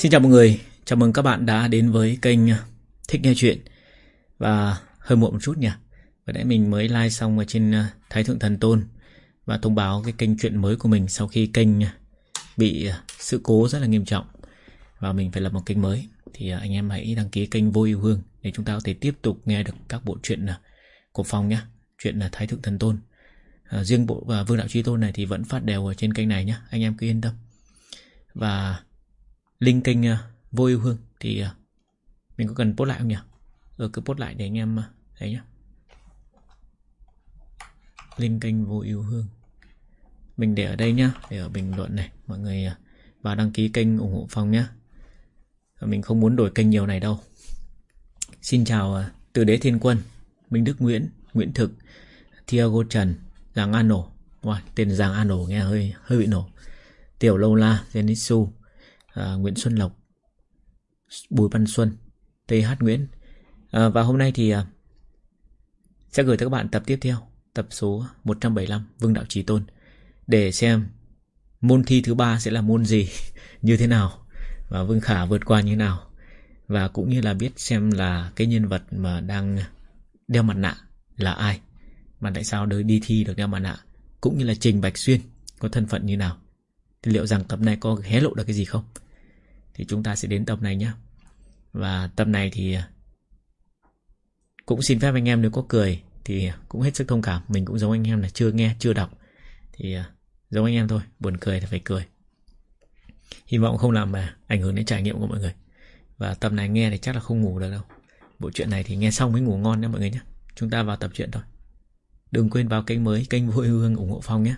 Xin chào mọi người, chào mừng các bạn đã đến với kênh Thích Nghe Chuyện. Và hơi muộn một chút nhỉ. Vừa nãy mình mới like xong ở trên ờ, Thái Thượng Thần Tôn Và thông báo cái kênh chuyện mới của mình sau khi kênh ờ, bị ờ, sự cố rất là nghiêm trọng. Và mình phải lập một kênh mới. Thì anh em hãy đăng ký kênh Vô Yêu Hương Để chúng ta có thể tiếp tục nghe được các bộ truyện của Phong nhé Chuyện Thái Thượng Thần Tôn. À, Riêng bộ và Vương Đạo Trí Tôn này thì vẫn phát đều ở trên kênh này nhé Anh em cứ yên tâm. Và link kênh ờ, vô yêu hương thì ờ, mình có cần post lại không nhỉ? Ừ cứ post lại để anh em thấy nhá. Link kênh vô yêu hương. Mình để ở đây nhá, để ở bình luận này, mọi người vào đăng ký kênh ủng hộ Phong nhá. Mình không muốn đổi kênh nhiều này đâu. Xin chào Từ Đế Thiên Quân, Minh Đức Nguyễn, Nguyễn Thực, Thiago Trần, Giang An Nổ. Wow, tên Giang An Nổ nghe hơi hơi bị nổ. Tiểu Lâu La, Zenitsu, à, Nguyễn Xuân Lộc, Bùi Văn Xuân, TH Nguyễn. À, và hôm nay thì à, sẽ gửi tới các bạn tập tiếp theo, tập số 175 Vương Đạo Trí Tôn để xem môn thi thứ ba sẽ là môn gì, như thế nào và Vương Khả vượt qua như thế nào và cũng như là biết xem là cái nhân vật mà đang đeo mặt nạ là ai mà tại sao đời đi thi được đeo mặt nạ cũng như là Trình Bạch Xuyên có thân phận như nào thì liệu rằng tập này có hé lộ được cái gì không? Thì chúng ta sẽ đến tập này nhé Và tập này thì à, Cũng xin phép anh em nếu có cười Thì cũng hết sức thông cảm. Mình cũng giống anh em là chưa nghe, chưa đọc. Thì à, giống anh em thôi, Buồn cười thì phải cười. Hy vọng không làm mà ảnh hưởng đến trải nghiệm của mọi người. Và tập này nghe thì chắc là không ngủ được đâu. Bộ truyện này thì nghe xong mới ngủ ngon nha mọi người nhé Chúng ta vào tập truyện thôi. Đừng quên vào kênh mới, Kênh Vui Hương ủng hộ Phong nhé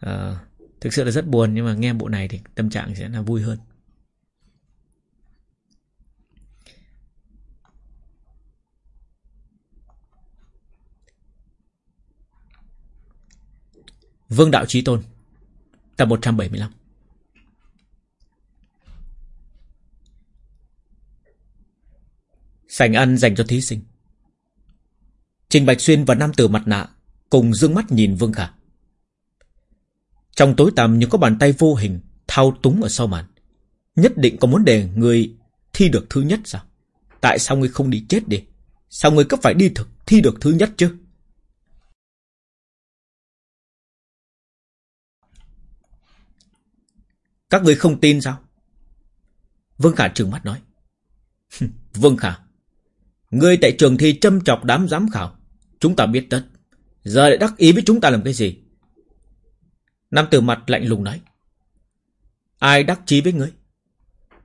à, Thực sự là rất buồn Nhưng mà nghe bộ này thì tâm trạng sẽ là vui hơn. Vương Đạo Trí Tôn Tập 175 Sảnh ăn dành cho thí sinh. Trình Bạch Xuyên và Nam Tử mặt nạ Cùng dương mắt nhìn Vương Khả trong tối tăm như có bàn tay vô hình thao túng ở sau màn. Nhất định có muốn để người thi được thứ nhất sao? Tại sao người không đi chết đi? Sao người cứ phải đi thực thi được thứ nhất chứ? Các người không tin sao? Vương Khả trừng mắt nói. Vương Khả, ngươi tại trường thi châm chọc đám giám khảo. Chúng ta biết tất. Giờ lại đắc ý với chúng ta làm cái gì? Nam tử mặt lạnh lùng nói. Ai đắc chí với ngươi?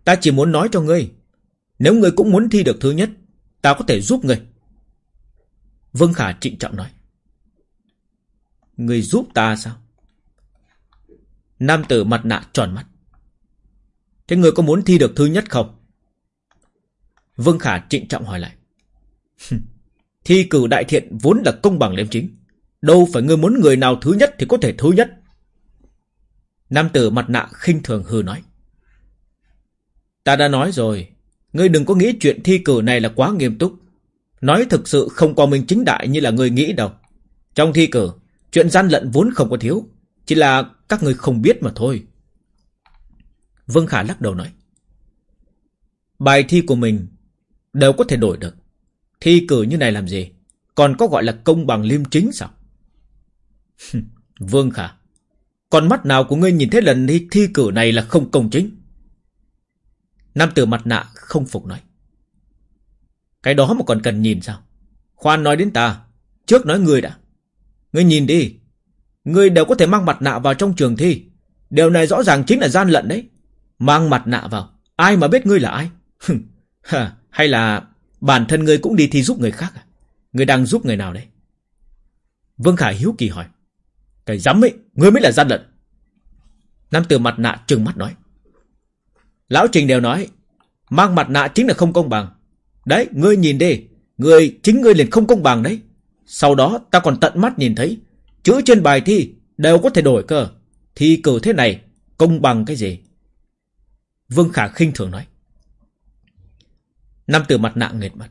Ta chỉ muốn nói cho ngươi. Nếu ngươi cũng muốn thi được thứ nhất, ta có thể giúp ngươi. Vương Khả trịnh trọng nói. Ngươi giúp ta sao? Nam tử mặt nạ tròn mắt. Thế ngươi có muốn thi được thứ nhất không? Vương Khả trịnh trọng hỏi lại. thi cử đại thiện vốn là công bằng liêm chính. Đâu phải ngươi muốn người nào thứ nhất thì có thể thứ nhất. Nam tử mặt nạ khinh thường hư nói. Ta đã nói rồi, ngươi đừng có nghĩ chuyện thi cử này là quá nghiêm túc. Nói thực sự không qua mình chính đại như là ngươi nghĩ đâu. Trong thi cử, chuyện gian lận vốn không có thiếu, chỉ là các ngươi không biết mà thôi. Vương Khả lắc đầu nói. Bài thi của mình đều có thể đổi được. Thi cử như này làm gì? Còn có gọi là công bằng liêm chính sao? Vương Khả, con mắt nào của ngươi nhìn thấy lần thi, thi cử này là không công chính? Nam tử mặt nạ không phục nói. Cái đó mà còn cần nhìn sao? Khoan nói đến ta, trước nói ngươi đã. Ngươi nhìn đi, ngươi đều có thể mang mặt nạ vào trong trường thi. Điều này rõ ràng chính là gian lận đấy. Mang mặt nạ vào, ai mà biết ngươi là ai? Hay là bản thân ngươi cũng đi thi giúp người khác à? Ngươi đang giúp người nào đấy? Vương Khải hiếu kỳ hỏi. Cái dám ấy, ngươi mới là gian lận. Nam tử mặt nạ trừng mắt nói. Lão Trình đều nói, mang mặt nạ chính là không công bằng. Đấy, ngươi nhìn đi, ngươi chính ngươi liền không công bằng đấy. Sau đó ta còn tận mắt nhìn thấy, chữ trên bài thi đều có thể đổi cơ. Thi cử thế này, công bằng cái gì? Vương Khả khinh thường nói. Nam tử mặt nạ nghệt mặt.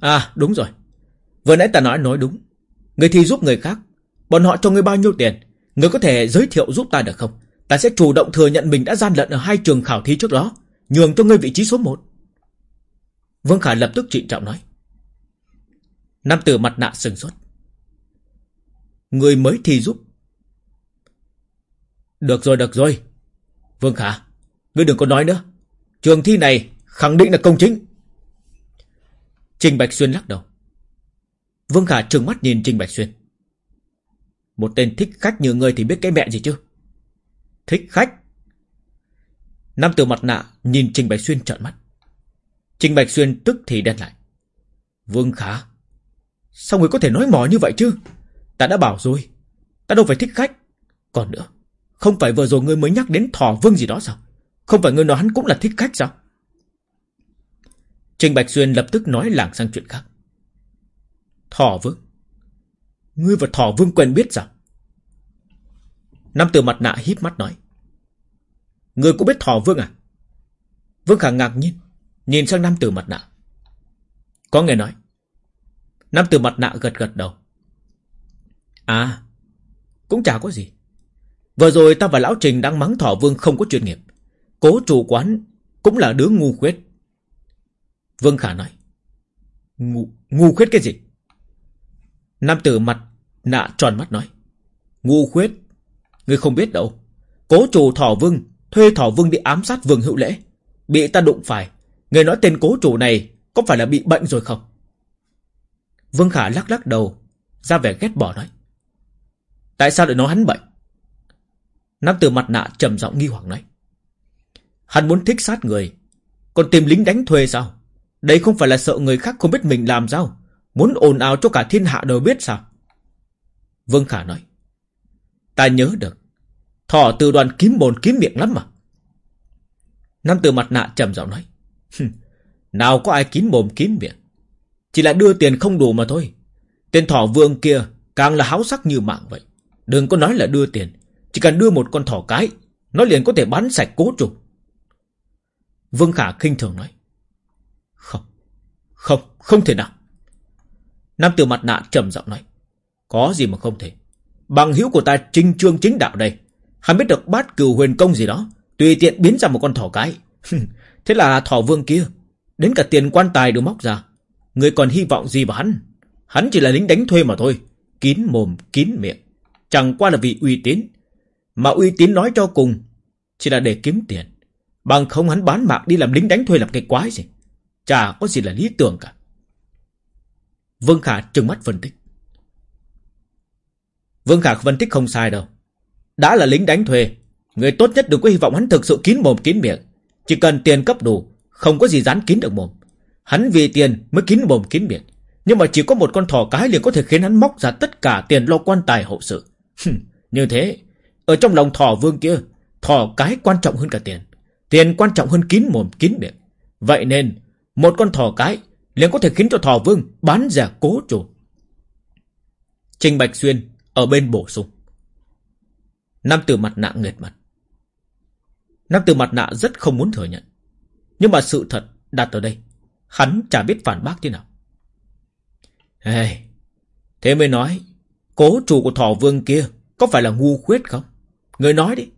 À, đúng rồi. Vừa nãy ta nói nói đúng. Người thi giúp người khác, Bọn họ cho ngươi bao nhiêu tiền? Ngươi có thể giới thiệu giúp ta được không? Ta sẽ chủ động thừa nhận mình đã gian lận ở hai trường khảo thí trước đó, Nhường cho ngươi vị trí số một. Vương Khả lập tức trịnh trọng nói. Nam tử mặt nạ sừng sốt. Người mới thi giúp. Được rồi được rồi. Vương Khả, Ngươi đừng có nói nữa. Trường thi này khẳng định là công chính. Trình Bạch Xuyên lắc đầu. Vương Khả trừng mắt nhìn Trình Bạch Xuyên. Một tên thích khách như ngươi thì biết cái mẹ gì chứ? Thích khách? Nam tử mặt nạ nhìn Trình Bạch Xuyên trợn mắt. Trình Bạch Xuyên tức thì đen lại. Vương Khả, Sao người có thể nói mò như vậy chứ? Ta đã bảo rồi, Ta đâu phải thích khách. Còn nữa, Không phải vừa rồi ngươi mới nhắc đến thỏ vương gì đó sao? Không phải ngươi nói hắn cũng là thích khách sao? Trình Bạch Xuyên lập tức nói lảng sang chuyện khác. Thỏ vương? Ngươi và thỏ vương quen biết sao? Nam tử mặt nạ híp mắt nói. Ngươi cũng biết thỏ vương à? Vương Khả ngạc nhiên Nhìn sang nam tử mặt nạ. Có người nói. Nam tử mặt nạ gật gật đầu. À Cũng chả có gì. Vừa rồi ta và Lão Trình đang mắng thỏ vương không có chuyên nghiệp. Cố chủ quán Cũng là đứa ngu khuyết. Vương Khả nói. Ngu, ngu khuyết cái gì? Nam tử mặt nạ tròn mắt nói, Ngu khuyết, Ngươi không biết đâu. Cố chủ thỏ vương, Thuê thỏ vương đi ám sát vương hữu lễ. Bị ta đụng phải Người nói tên cố chủ này Có phải là bị bệnh rồi không? Vương Khả lắc lắc đầu, Ra vẻ ghét bỏ nói, Tại sao lại nói hắn bệnh? Nam tử mặt nạ trầm giọng nghi hoặc nói, Hắn muốn thích sát người, Còn tìm lính đánh thuê sao? Đây không phải là sợ người khác không biết mình làm sao. Muốn ồn ào cho cả thiên hạ đều biết sao? Vương Khả nói Ta nhớ được Thỏ từ đoàn kiếm bồn kiếm miệng lắm mà. Nam từ mặt nạ trầm giọng nói Nào có ai kín mồm kín miệng Chỉ là đưa tiền không đủ mà thôi. Tên thỏ vương kia Càng là háo sắc như mạng vậy. Đừng có nói là đưa tiền Chỉ cần đưa một con thỏ cái Nó liền có thể bán sạch cố trục Vương Khả khinh thường nói Không Không, không thể nào. Nam tử mặt nạ trầm giọng nói, Có gì mà không thể? Bằng hữu của ta trinh trương chính đạo đây. Hắn biết được bát cửu huyền công gì đó, Tùy tiện biến ra một con thỏ cái. Thế là thỏ vương kia, Đến cả tiền quan tài đều móc ra. Người còn hy vọng gì vào hắn? Hắn chỉ là lính đánh thuê mà thôi, Kín mồm, kín miệng. Chẳng qua là vì uy tín. Mà uy tín nói cho cùng, Chỉ là để kiếm tiền. Bằng không hắn bán mạng đi làm lính đánh thuê làm cái quái gì? Chả có gì là lý tưởng cả. Vương Khả trừng mắt phân tích. Vương Khả phân tích không sai đâu. Đã là lính đánh thuê, Người tốt nhất đừng có hy vọng hắn thực sự kín mồm, kín miệng. Chỉ cần tiền cấp đủ, Không có gì dán kín được mồm. Hắn vì tiền mới kín mồm, kín miệng. Nhưng mà chỉ có một con thỏ cái liền có thể khiến hắn móc ra tất cả tiền lo quan tài hậu sự. Như thế, Ở trong lòng thỏ vương kia, Thỏ cái quan trọng hơn cả tiền. Tiền quan trọng hơn kín mồm, kín miệng. Vậy nên, Một con thỏ cái liền có thể khiến cho Thọ vương bán giả cố chủ Trình Bạch Xuyên Ở bên bổ sung. Nam tử mặt nạ nghệt mặt. Nam tử mặt nạ rất không muốn thừa nhận. Nhưng mà sự thật đặt ở đây Hắn chả biết phản bác thế nào. Hey, Thế mới nói Cố chủ của thỏ vương kia Có phải là ngu khuyết không? Người nói đi.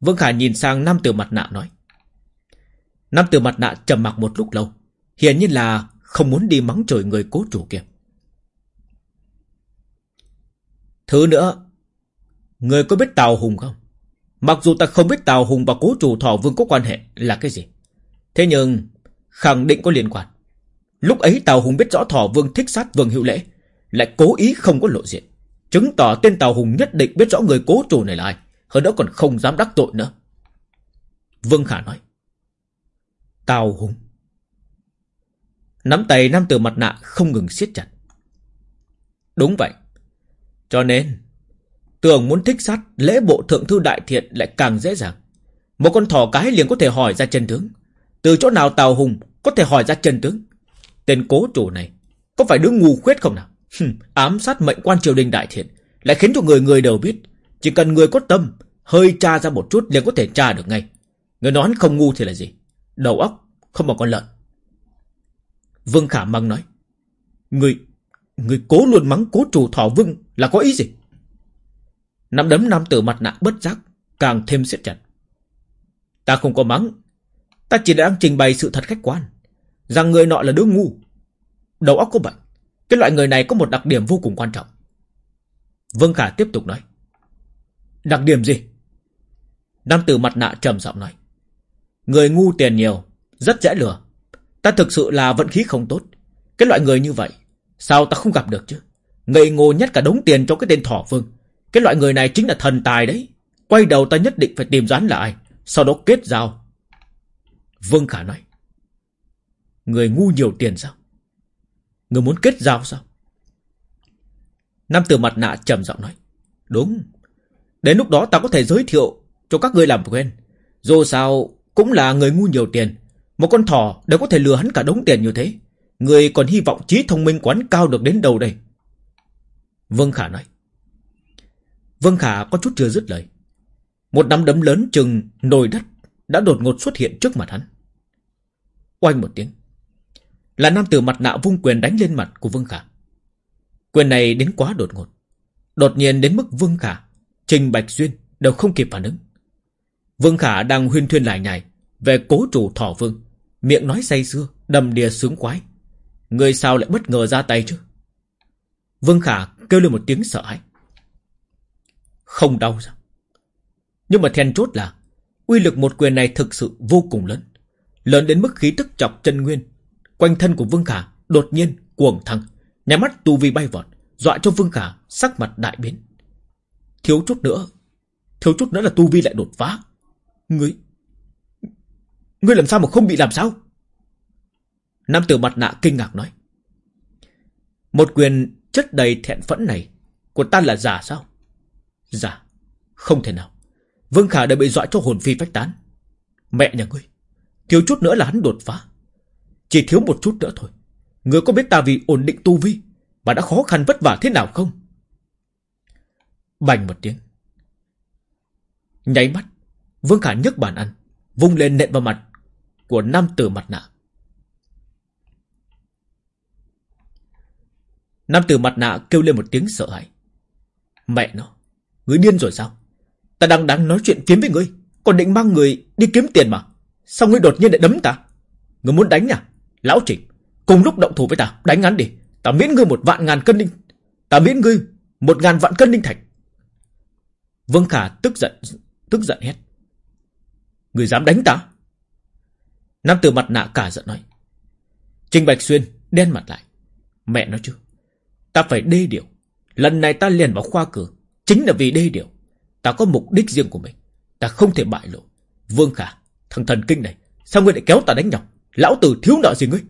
Vương Khả nhìn sang nam tử mặt nạ nói. Nam tử mặt nạ trầm mặc một lúc lâu Hiển nhiên là không muốn đi mắng chửi người cố chủ kia. Thứ nữa, Người có biết Tào Hùng không? Mặc dù ta không biết Tào Hùng và cố chủ thỏ vương có quan hệ là cái gì, Thế nhưng Khẳng định có liên quan. Lúc ấy Tào Hùng biết rõ thỏ vương thích sát vương hữu lễ, Lại cố ý không có lộ diện. Chứng tỏ tên Tào Hùng nhất định biết rõ người cố chủ này là ai, Hơn nữa còn không dám đắc tội nữa. Vương Khả nói, Tào Hùng Nắm tay nam tử mặt nạ không ngừng siết chặt Đúng vậy Cho nên Tưởng muốn thích sát lễ bộ thượng thư đại thiện lại càng dễ dàng. Một con thỏ cái liền có thể hỏi ra chân tướng. Từ chỗ nào Tào Hùng có thể hỏi ra chân tướng. Tên cố chủ này có phải đứa ngu khuyết không nào? ám sát mệnh quan triều đình đại thiện lại khiến cho người người đều biết. Chỉ cần người có tâm, hơi tra ra một chút liền có thể tra được ngay. Người nói không ngu thì là gì? Đầu óc, không bằng con lợn. Vương Khả Măng nói. Người, người cố luôn mắng cố chủ thỏ vương là có ý gì? Nắm đấm nam tử mặt nạ bất giác càng thêm siết chặt. Ta không có mắng. Ta chỉ đang trình bày sự thật khách quan. Rằng người nọ là đứa ngu. Đầu óc có bệnh. Cái loại người này có một đặc điểm vô cùng quan trọng. Vương Khả tiếp tục nói. Đặc điểm gì? Nam tử mặt nạ trầm giọng nói. Người ngu tiền nhiều, rất dễ lừa. Ta thực sự là vận khí không tốt. Cái loại người như vậy, sao ta không gặp được chứ? Ngây ngô nhất cả đống tiền cho cái tên thỏ vương. Cái loại người này chính là thần tài đấy. Quay đầu ta nhất định phải tìm rán là ai. Sau đó kết giao. Vương Khả nói. Người ngu nhiều tiền sao? Người muốn kết giao sao? Nam tử mặt nạ trầm giọng nói. Đúng. Đến lúc đó ta có thể giới thiệu cho các ngươi làm quen. Dù sao cũng là người ngu nhiều tiền. Một con thỏ đều có thể lừa hắn cả đống tiền như thế. Người còn hy vọng trí thông minh quán cao được đến đâu đây? Vương Khả nói. Vương Khả có chút chưa dứt lời. Một nắm đấm lớn chừng nồi đất đã đột ngột xuất hiện trước mặt hắn. Oanh một tiếng. Là nam tử mặt nạ vung quyền đánh lên mặt của Vương Khả. Quyền này đến quá đột ngột. Đột nhiên đến mức Vương Khả, Trình Bạch Duyên đều không kịp phản ứng. Vương Khả đang huyên thuyên lại nhài về cố chủ thỏ vương. Miệng nói say xưa, đầm đìa sướng quái. Người sao lại bất ngờ ra tay chứ? Vương Khả kêu lên một tiếng sợ hãi. Không đau sao? Nhưng mà then chốt là uy lực một quyền này thực sự vô cùng lớn. Lớn đến mức khí tức chọc chân nguyên. Quanh thân của Vương Khả đột nhiên cuồng thăng. Nhà mắt tu vi bay vọt. Dọa cho Vương Khả sắc mặt đại biến. Thiếu chút nữa. Thiếu chút nữa là tu vi lại đột phá. Ngươi... Ngươi làm sao mà không bị làm sao? Nam tử mặt nạ kinh ngạc nói. Một quyền chất đầy thẹn phẫn này của ta là giả sao? Giả. Không thể nào. Vương Khả đã bị dọa cho hồn phi phách tán. Mẹ nhà ngươi. Thiếu chút nữa là hắn đột phá. Chỉ thiếu một chút nữa thôi. Ngươi có biết ta vì ổn định tu vi mà đã khó khăn vất vả thế nào không? Bành một tiếng. Nháy mắt. Vương Khả nhấc bàn ăn. Vung lên nện vào mặt của nam tử mặt nạ. Nam tử mặt nạ kêu lên một tiếng sợ hãi. Mẹ nó, ngươi điên rồi sao? Ta đang đang nói chuyện kiếm với ngươi, còn định mang người đi kiếm tiền mà. Sao ngươi đột nhiên lại đấm ta? Ngươi muốn đánh à? Lão Trịnh, cùng lúc động thủ với ta, đánh ngắn đi. Ta miễn ngươi một vạn ngàn cân linh. Ta miễn ngươi một ngàn vạn cân linh thạch. Vương Khả tức giận, tức giận hét. Người dám đánh ta? Nam tử mặt nạ cả giận nói. Trình Bạch Xuyên đen mặt lại. Mẹ nói chứ. Ta phải đê điều. Lần này ta liền vào khoa cử. Chính là vì đê điều. Ta có mục đích riêng của mình. Ta không thể bại lộ. Vương Khả, thằng thần kinh này. Sao ngươi lại kéo ta đánh nhau? Lão tử thiếu nợ gì ngươi?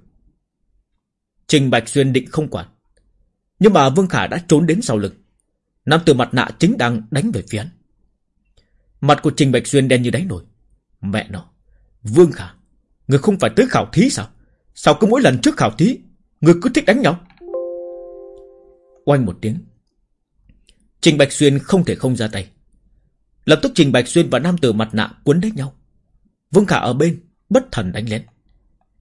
Trình Bạch Xuyên định không quản. Nhưng mà Vương Khả đã trốn đến sau lưng. Nam tử mặt nạ chính đang đánh về phía hắn. Mặt của Trình Bạch Xuyên đen như đáy nổi. Mẹ nó. Vương Khả. Người không phải tới khảo thí sao? Sao cứ mỗi lần trước khảo thí, Người cứ thích đánh nhau? Oanh một tiếng. Trình Bạch Xuyên không thể không ra tay. Lập tức Trình Bạch Xuyên và nam tử mặt nạ cuốn lấy nhau. Vương Khả ở bên, Bất thần đánh lén.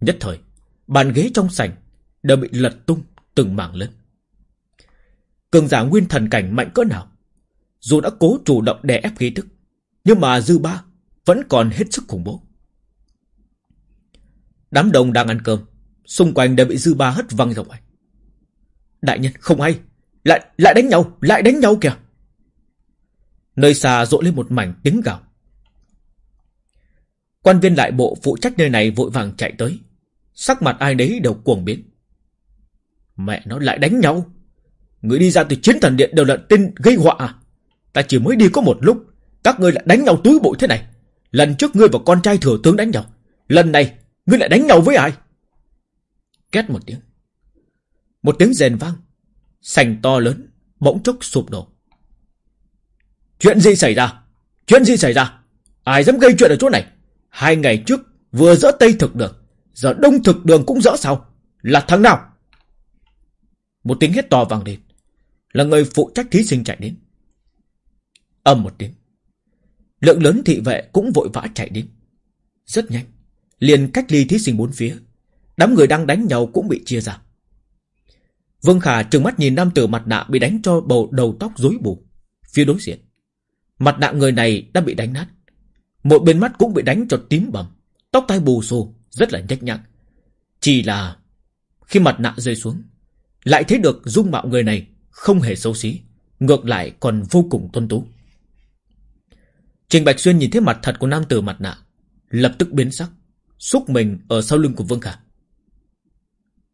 Nhất thời, Bàn ghế trong sảnh Đều bị lật tung từng mảng lớn. Cường giả nguyên thần cảnh mạnh cỡ nào? Dù đã cố chủ động đè ép khí tức Nhưng mà dư ba Vẫn còn hết sức khủng bố. Đám đông đang ăn cơm. Xung quanh đều bị dư ba hất văng ra ngoài. Đại nhân, không hay. Lại lại đánh nhau, Lại đánh nhau kìa. Nơi xa rộ lên một mảnh tiếng gào. Quan viên đại bộ phụ trách nơi này vội vàng chạy tới. Sắc mặt ai đấy đều cuồng biến. Mẹ nó, lại đánh nhau. Người đi ra từ chiến thần điện đều là tên gây họa à? Ta chỉ mới đi có một lúc. Các ngươi lại đánh nhau túi bụi thế này. Lần trước ngươi và con trai thừa tướng đánh nhau. Lần này Ngươi lại đánh nhau với ai? Két một tiếng. Một tiếng rền vang. Sành to lớn, bỗng chốc sụp đổ. Chuyện gì xảy ra? Chuyện gì xảy ra? Ai dám gây chuyện ở chỗ này? Hai ngày trước vừa dỡ Tây thực đường, giờ Đông thực đường cũng dỡ sao? Là thằng nào? Một tiếng hét to vang lên. Là người phụ trách thí sinh chạy đến. Âm một tiếng. Lượng lớn thị vệ cũng vội vã chạy đến. Rất nhanh liền cách ly thí sinh bốn phía. Đám người đang đánh nhau cũng bị chia ra. Vương Khả trừng mắt nhìn nam tử mặt nạ bị đánh cho bầu đầu tóc rối bù. Phía đối diện. Mặt nạ người này đã bị đánh nát. Một bên mắt cũng bị đánh cho tím bầm. Tóc tai bù xù, rất là nhách nhác. Chỉ là khi mặt nạ rơi xuống, lại thấy được dung mạo người này không hề xấu xí, ngược lại còn vô cùng tuân tú. Trình Bạch Xuyên nhìn thấy mặt thật của nam tử mặt nạ, lập tức biến sắc, xúc mình ở sau lưng của Vương Khả.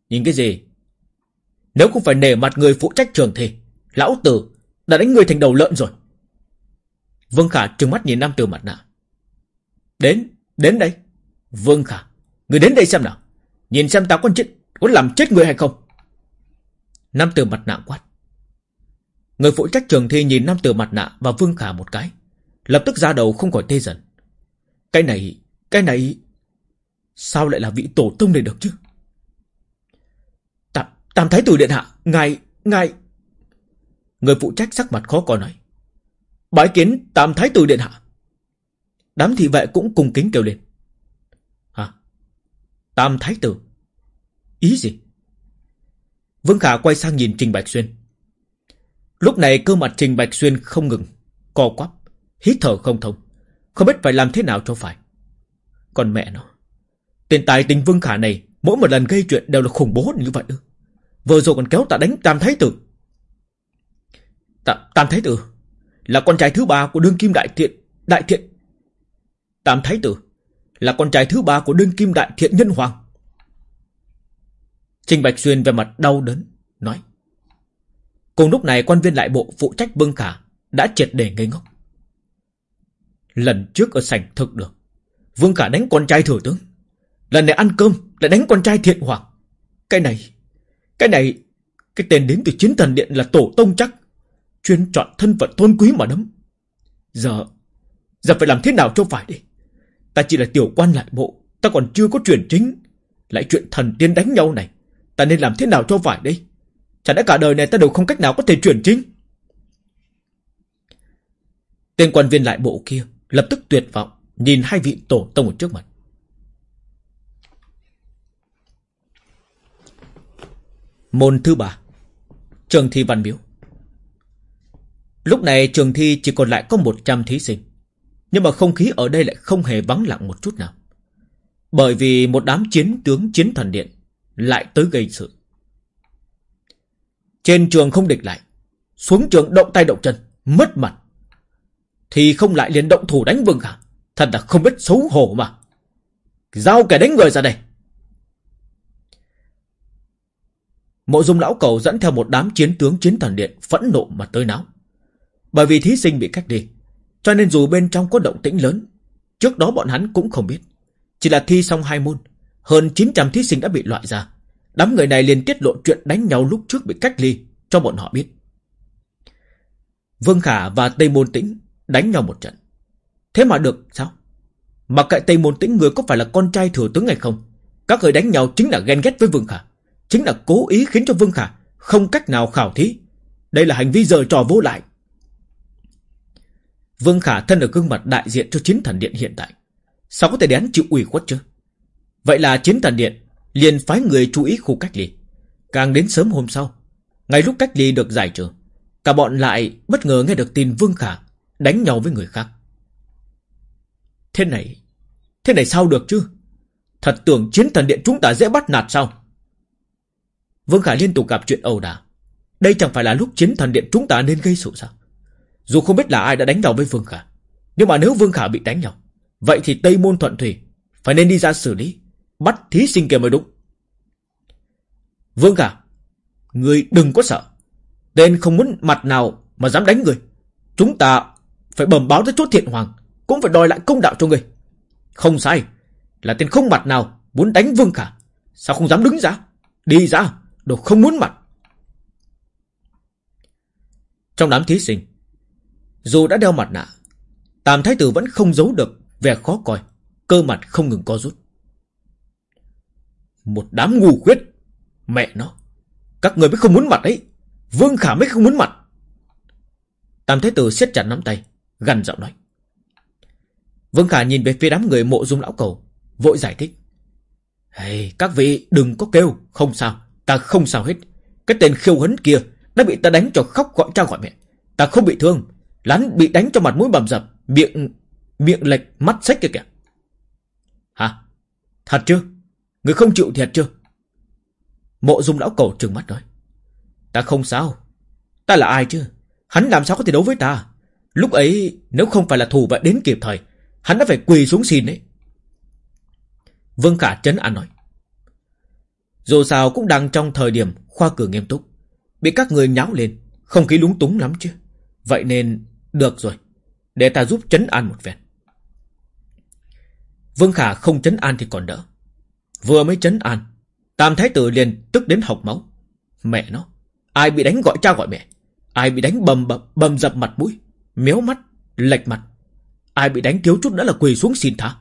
Nhìn cái gì? Nếu không phải nể mặt người phụ trách trường thì, lão tử đã đánh người thành đầu lợn rồi. Vương Khả trừng mắt nhìn nam tử mặt nạ. Đến, đến đây. Vương Khả, người đến đây xem nào. Nhìn xem tao có chết, có làm chết người hay không. Nam tử mặt nạ quát. Người phụ trách trường thi nhìn nam tử mặt nạ và Vương Khả một cái. Lập tức ra đầu không khỏi tê dần. Cái này, cái này... Sao lại là vị tổ tông này được chứ? Tam, tam thái tử điện hạ, ngài, ngài... Người phụ trách sắc mặt khó coi nói. Bái kiến tam thái tử điện hạ. Đám thị vệ cũng cùng kính kêu lên. Hả? Tam thái tử? Ý gì? Vương Khả quay sang nhìn Trình Bạch Xuyên. Lúc này cơ mặt Trình Bạch Xuyên không ngừng, co quắp, hít thở không thông, không biết phải làm thế nào cho phải. Còn mẹ nó, tiền tài tình Vương Khả này mỗi một lần gây chuyện đều là khủng bố như vậy ư? Vừa rồi còn kéo ta đánh Tam Thái Tử. Tam, Tam Thái Tử là con trai thứ ba của đương kim đại thiện, đại thiện. Tam Thái Tử là con trai thứ ba của đương kim đại thiện nhân hoàng. Trình Bạch Xuyên về mặt đau đớn, nói. Cùng lúc này quan viên lại bộ phụ trách Vương Khả đã triệt để ngây ngốc. Lần trước ở sảnh thực được, Vương Khả đánh con trai thừa tướng. Lần này ăn cơm lại đánh con trai thiện hoàng. Cái này, cái này, cái tên đến từ chiến thần điện là tổ tông chắc. Chuyên chọn thân phận tôn quý mà đấm. Giờ, giờ phải làm thế nào cho phải đi. Ta chỉ là tiểu quan lại bộ, ta còn chưa có chuyện chính. Lại chuyện thần tiên đánh nhau này. Ta nên làm thế nào cho phải đây? Chẳng lẽ cả đời này ta đều không cách nào có thể chuyển chính? Tên quan viên lại bộ kia lập tức tuyệt vọng nhìn hai vị tổ tông ở trước mặt. Môn thứ ba. Trường thi văn miếu. Lúc này trường thi chỉ còn lại có 100 thí sinh Nhưng mà không khí ở đây lại không hề vắng lặng một chút nào. Bởi vì một đám chiến tướng chiến thần điện Lại tới gây sự. Trên trường không địch lại Xuống trường động tay động chân Mất mặt. Thì không lại liền động thủ đánh Vương cả, Thật là không biết xấu hổ mà. Giao kẻ đánh người ra đây. Mộ dung lão cầu dẫn theo một đám chiến tướng chiến thần điện phẫn nộ mà tới náo. Bởi vì thí sinh bị cách đi, cho nên dù bên trong có động tĩnh lớn, trước đó bọn hắn cũng không biết. Chỉ là thi xong hai môn, hơn 900 thí sinh đã bị loại ra. Đám người này liền tiết lộ chuyện đánh nhau lúc trước bị cách ly cho bọn họ biết. Vương Khả và Tây Môn Tĩnh đánh nhau một trận. Thế mà được sao? Mặc kệ Tây Môn Tĩnh người có phải là con trai thừa tướng hay không, các người đánh nhau chính là ghen ghét với Vương Khả. Chính là cố ý khiến cho Vương Khả Không cách nào khảo thí. Đây là hành vi giờ trò vô lại. Vương Khả thân ở gương mặt đại diện cho chiến thần điện hiện tại. Sao có thể đến chịu ủy khuất chứ? Vậy là chiến thần điện liền phái người chú ý khu cách ly. Càng đến sớm hôm sau, Ngay lúc cách ly được giải trừ, Cả bọn lại bất ngờ nghe được tin Vương Khả Đánh nhau với người khác. Thế này Thế này sao được chứ? Thật tưởng chiến thần điện chúng ta dễ bắt nạt sao? Vương Khả liên tục gặp chuyện ẩu đả. Đây chẳng phải là lúc chiến thần điện chúng ta nên gây sự sao? Dù không biết là ai đã đánh nhau với Vương Khả. Nhưng mà nếu Vương Khả bị đánh nhau, vậy thì Tây Môn Thuận Thủy phải nên đi ra xử lý, bắt thí sinh kia mới đúng. Vương Khả, người đừng có sợ. Tên không muốn mặt nào mà dám đánh người. Chúng ta phải bẩm báo tới chốt thiện hoàng, cũng phải đòi lại công đạo cho người. Không sai, là tên không mặt nào muốn đánh Vương Khả. Sao không dám đứng ra? Đi ra, Đồ không muốn mặt. Trong đám thí sinh, dù đã đeo mặt nạ, Tam Thái Tử vẫn không giấu được vẻ khó coi, cơ mặt không ngừng co rút. Một đám ngu khuyết, mẹ nó, các người mới không muốn mặt ấy, Vương Khả mới không muốn mặt. Tam Thái Tử siết chặt nắm tay, gần giọng nói. Vương Khả nhìn về phía đám người mộ dung lão cầu, vội giải thích. Hey, các vị đừng có kêu, không sao. Ta không sao hết. Cái tên khiêu hấn kia đã bị ta đánh cho khóc gọi cha gọi mẹ. Ta không bị thương. Lắn bị đánh cho mặt mũi bầm dập, Miệng miệng lệch, mắt sách kìa kìa. Hả? Thật chưa? Người không chịu thiệt chưa? Mộ dung lão cầu trừng mắt nói. Ta không sao. Ta là ai chứ? Hắn làm sao có thể đấu với ta? Lúc ấy, nếu không phải là thù vệ đến kịp thời, Hắn đã phải quỳ xuống xin đấy Vương Khả chấn an nói. Dù sao cũng đang trong thời điểm khoa cử nghiêm túc. Bị các người nháo lên Không khí lúng túng lắm chứ. Vậy nên được rồi. Để ta giúp chấn an một phen. Vương Khả không chấn an thì còn đỡ. Vừa mới chấn an Tam Thái Tử liền tức đến học máu. Mẹ nó Ai bị đánh gọi cha gọi mẹ? Ai bị đánh bầm bầm, bầm dập mặt mũi Méo mắt, lệch mặt? Ai bị đánh thiếu chút nữa là quỳ xuống xin tha?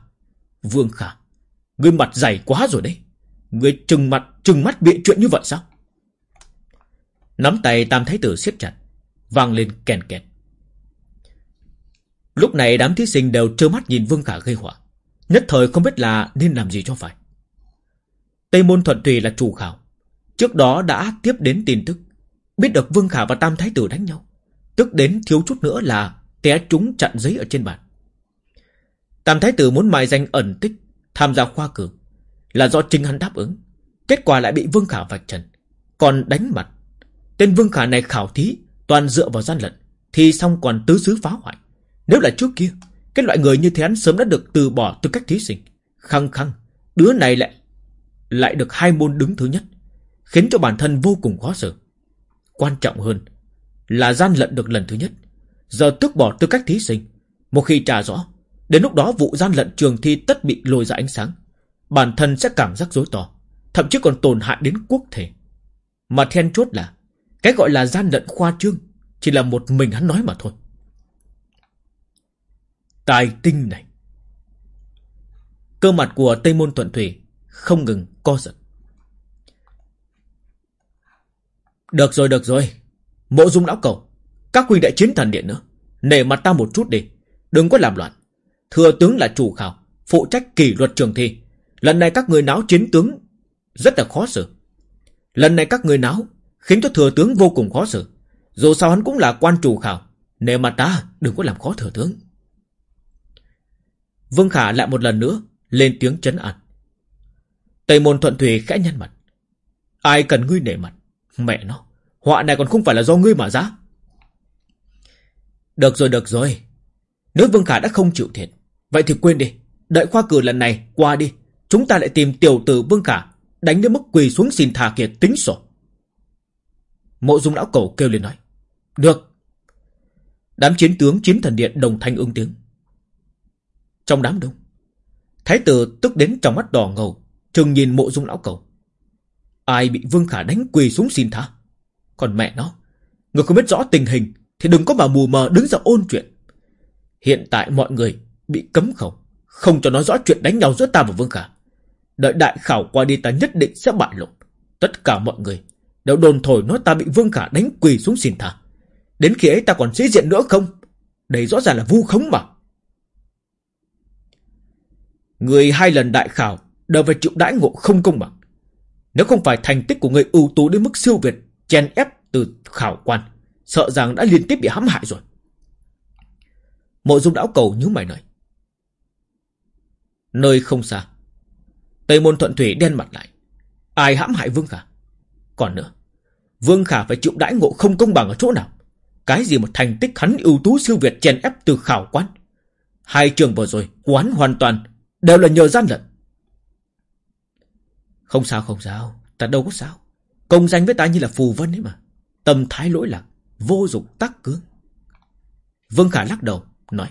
Vương Khả Ngươi mặt dày quá rồi đấy. Ngươi trừng mặt, trừng mắt bịa chuyện như vậy sao? Nắm tay Tam Thái Tử siết chặt, Vang lên kèn kẹt. Lúc này đám thí sinh đều trơ mắt nhìn Vương Khả gây họa. Nhất thời không biết là nên làm gì cho phải. Tây Môn Thuận Tùy là chủ khảo. Trước đó đã tiếp đến tin tức. Biết được Vương Khả và Tam Thái Tử đánh nhau. Tức đến thiếu chút nữa là Té trúng chặn giấy ở trên bàn. Tam Thái Tử muốn mài danh ẩn tích, Tham gia khoa cử. Là do Trinh hắn đáp ứng. Kết quả lại bị Vương Khả vạch trần. Còn đánh mặt. Tên Vương Khả này khảo thí, Toàn dựa vào gian lận, Thì xong còn tứ xứ phá hoại. Nếu là trước kia, Cái loại người như thế hắn sớm đã được từ bỏ tư cách thí sinh. Khăng khăng, Đứa này lại Lại được hai môn đứng thứ nhất, Khiến cho bản thân vô cùng khó xử. Quan trọng hơn Là gian lận được lần thứ nhất, Giờ tước bỏ tư cách thí sinh. Một khi trả rõ, Đến lúc đó vụ gian lận trường thi tất bị lôi ra ánh sáng, Bản thân sẽ cảm giác rối to. Thậm chí còn tổn hại đến quốc thể. Mà then chốt là, Cái gọi là gian lận khoa trương Chỉ là một mình hắn nói mà thôi. Tài tinh này. Cơ mặt của Tây Môn Thuận Thủy Không ngừng co giật. Được rồi được rồi. Mộ dung lão cầu, Các huynh đệ chiến thần điện nữa, Nể mặt ta một chút đi. Đừng có làm loạn. Thừa tướng là chủ khảo, Phụ trách kỷ luật trường thi. Lần này các người náo chiến tướng rất là khó xử. Lần này các người náo, Khiến cho thừa tướng vô cùng khó xử. Dù sao hắn cũng là quan chủ khảo Nếu mà ta đừng có làm khó thừa tướng. Vương Khả lại một lần nữa Lên tiếng chấn an. Tây môn thuận thủy khẽ nhăn mặt. Ai cần ngươi nể mặt? Mẹ nó, Họa này còn không phải là do ngươi mà ra Được rồi được rồi. Nếu Vương Khả đã không chịu thiệt, Vậy thì quên đi. Đợi khoa cử lần này qua đi, Chúng ta lại tìm tiểu tử Vương Khả Đánh đến mức quỳ xuống xin thà kia tính sổ. Mộ dung lão cầu kêu lên nói, Được. Đám chiến tướng chiến thần điện đồng thanh ứng tiếng. Trong đám đông, Thái tử tức đến trong mắt đỏ ngầu, Trừng nhìn mộ dung lão cầu. Ai bị Vương Khả đánh quỳ xuống xin tha? Còn mẹ nó, Người không biết rõ tình hình Thì đừng có mà mù mờ đứng ra ôn chuyện. Hiện tại mọi người bị cấm khẩu, Không cho nói rõ chuyện đánh nhau giữa ta và Vương Khả. Đợi đại khảo qua đi ta nhất định sẽ bại lộ Tất cả mọi người Đều đồn thổi nói ta bị Vương Khả đánh quỳ xuống xin tha Đến khi ấy ta còn sĩ diện nữa không Đây rõ ràng là vu khống mà Người hai lần đại khảo Đều phải chịu đãi ngộ không công bằng nếu không phải thành tích của người ưu tú đến mức siêu việt, chen ép từ khảo quan, sợ rằng đã liên tiếp bị hãm hại rồi. Mộ dung đảo cầu như mày nói. Nơi không xa. Tây môn thuận thủy đen mặt lại. Ai hãm hại Vương Khả? Còn nữa, Vương Khả phải chịu đãi ngộ không công bằng ở chỗ nào? Cái gì mà thành tích hắn ưu tú siêu việt chèn ép từ khảo quán, Hai trường vừa rồi, quán hoàn toàn đều là nhờ gian lận. Không sao không sao, ta đâu có sao. Công danh với ta như là phù vân ấy mà. Tâm thái lỗi lạc, vô dụng tắc cương. Vương Khả lắc đầu, nói.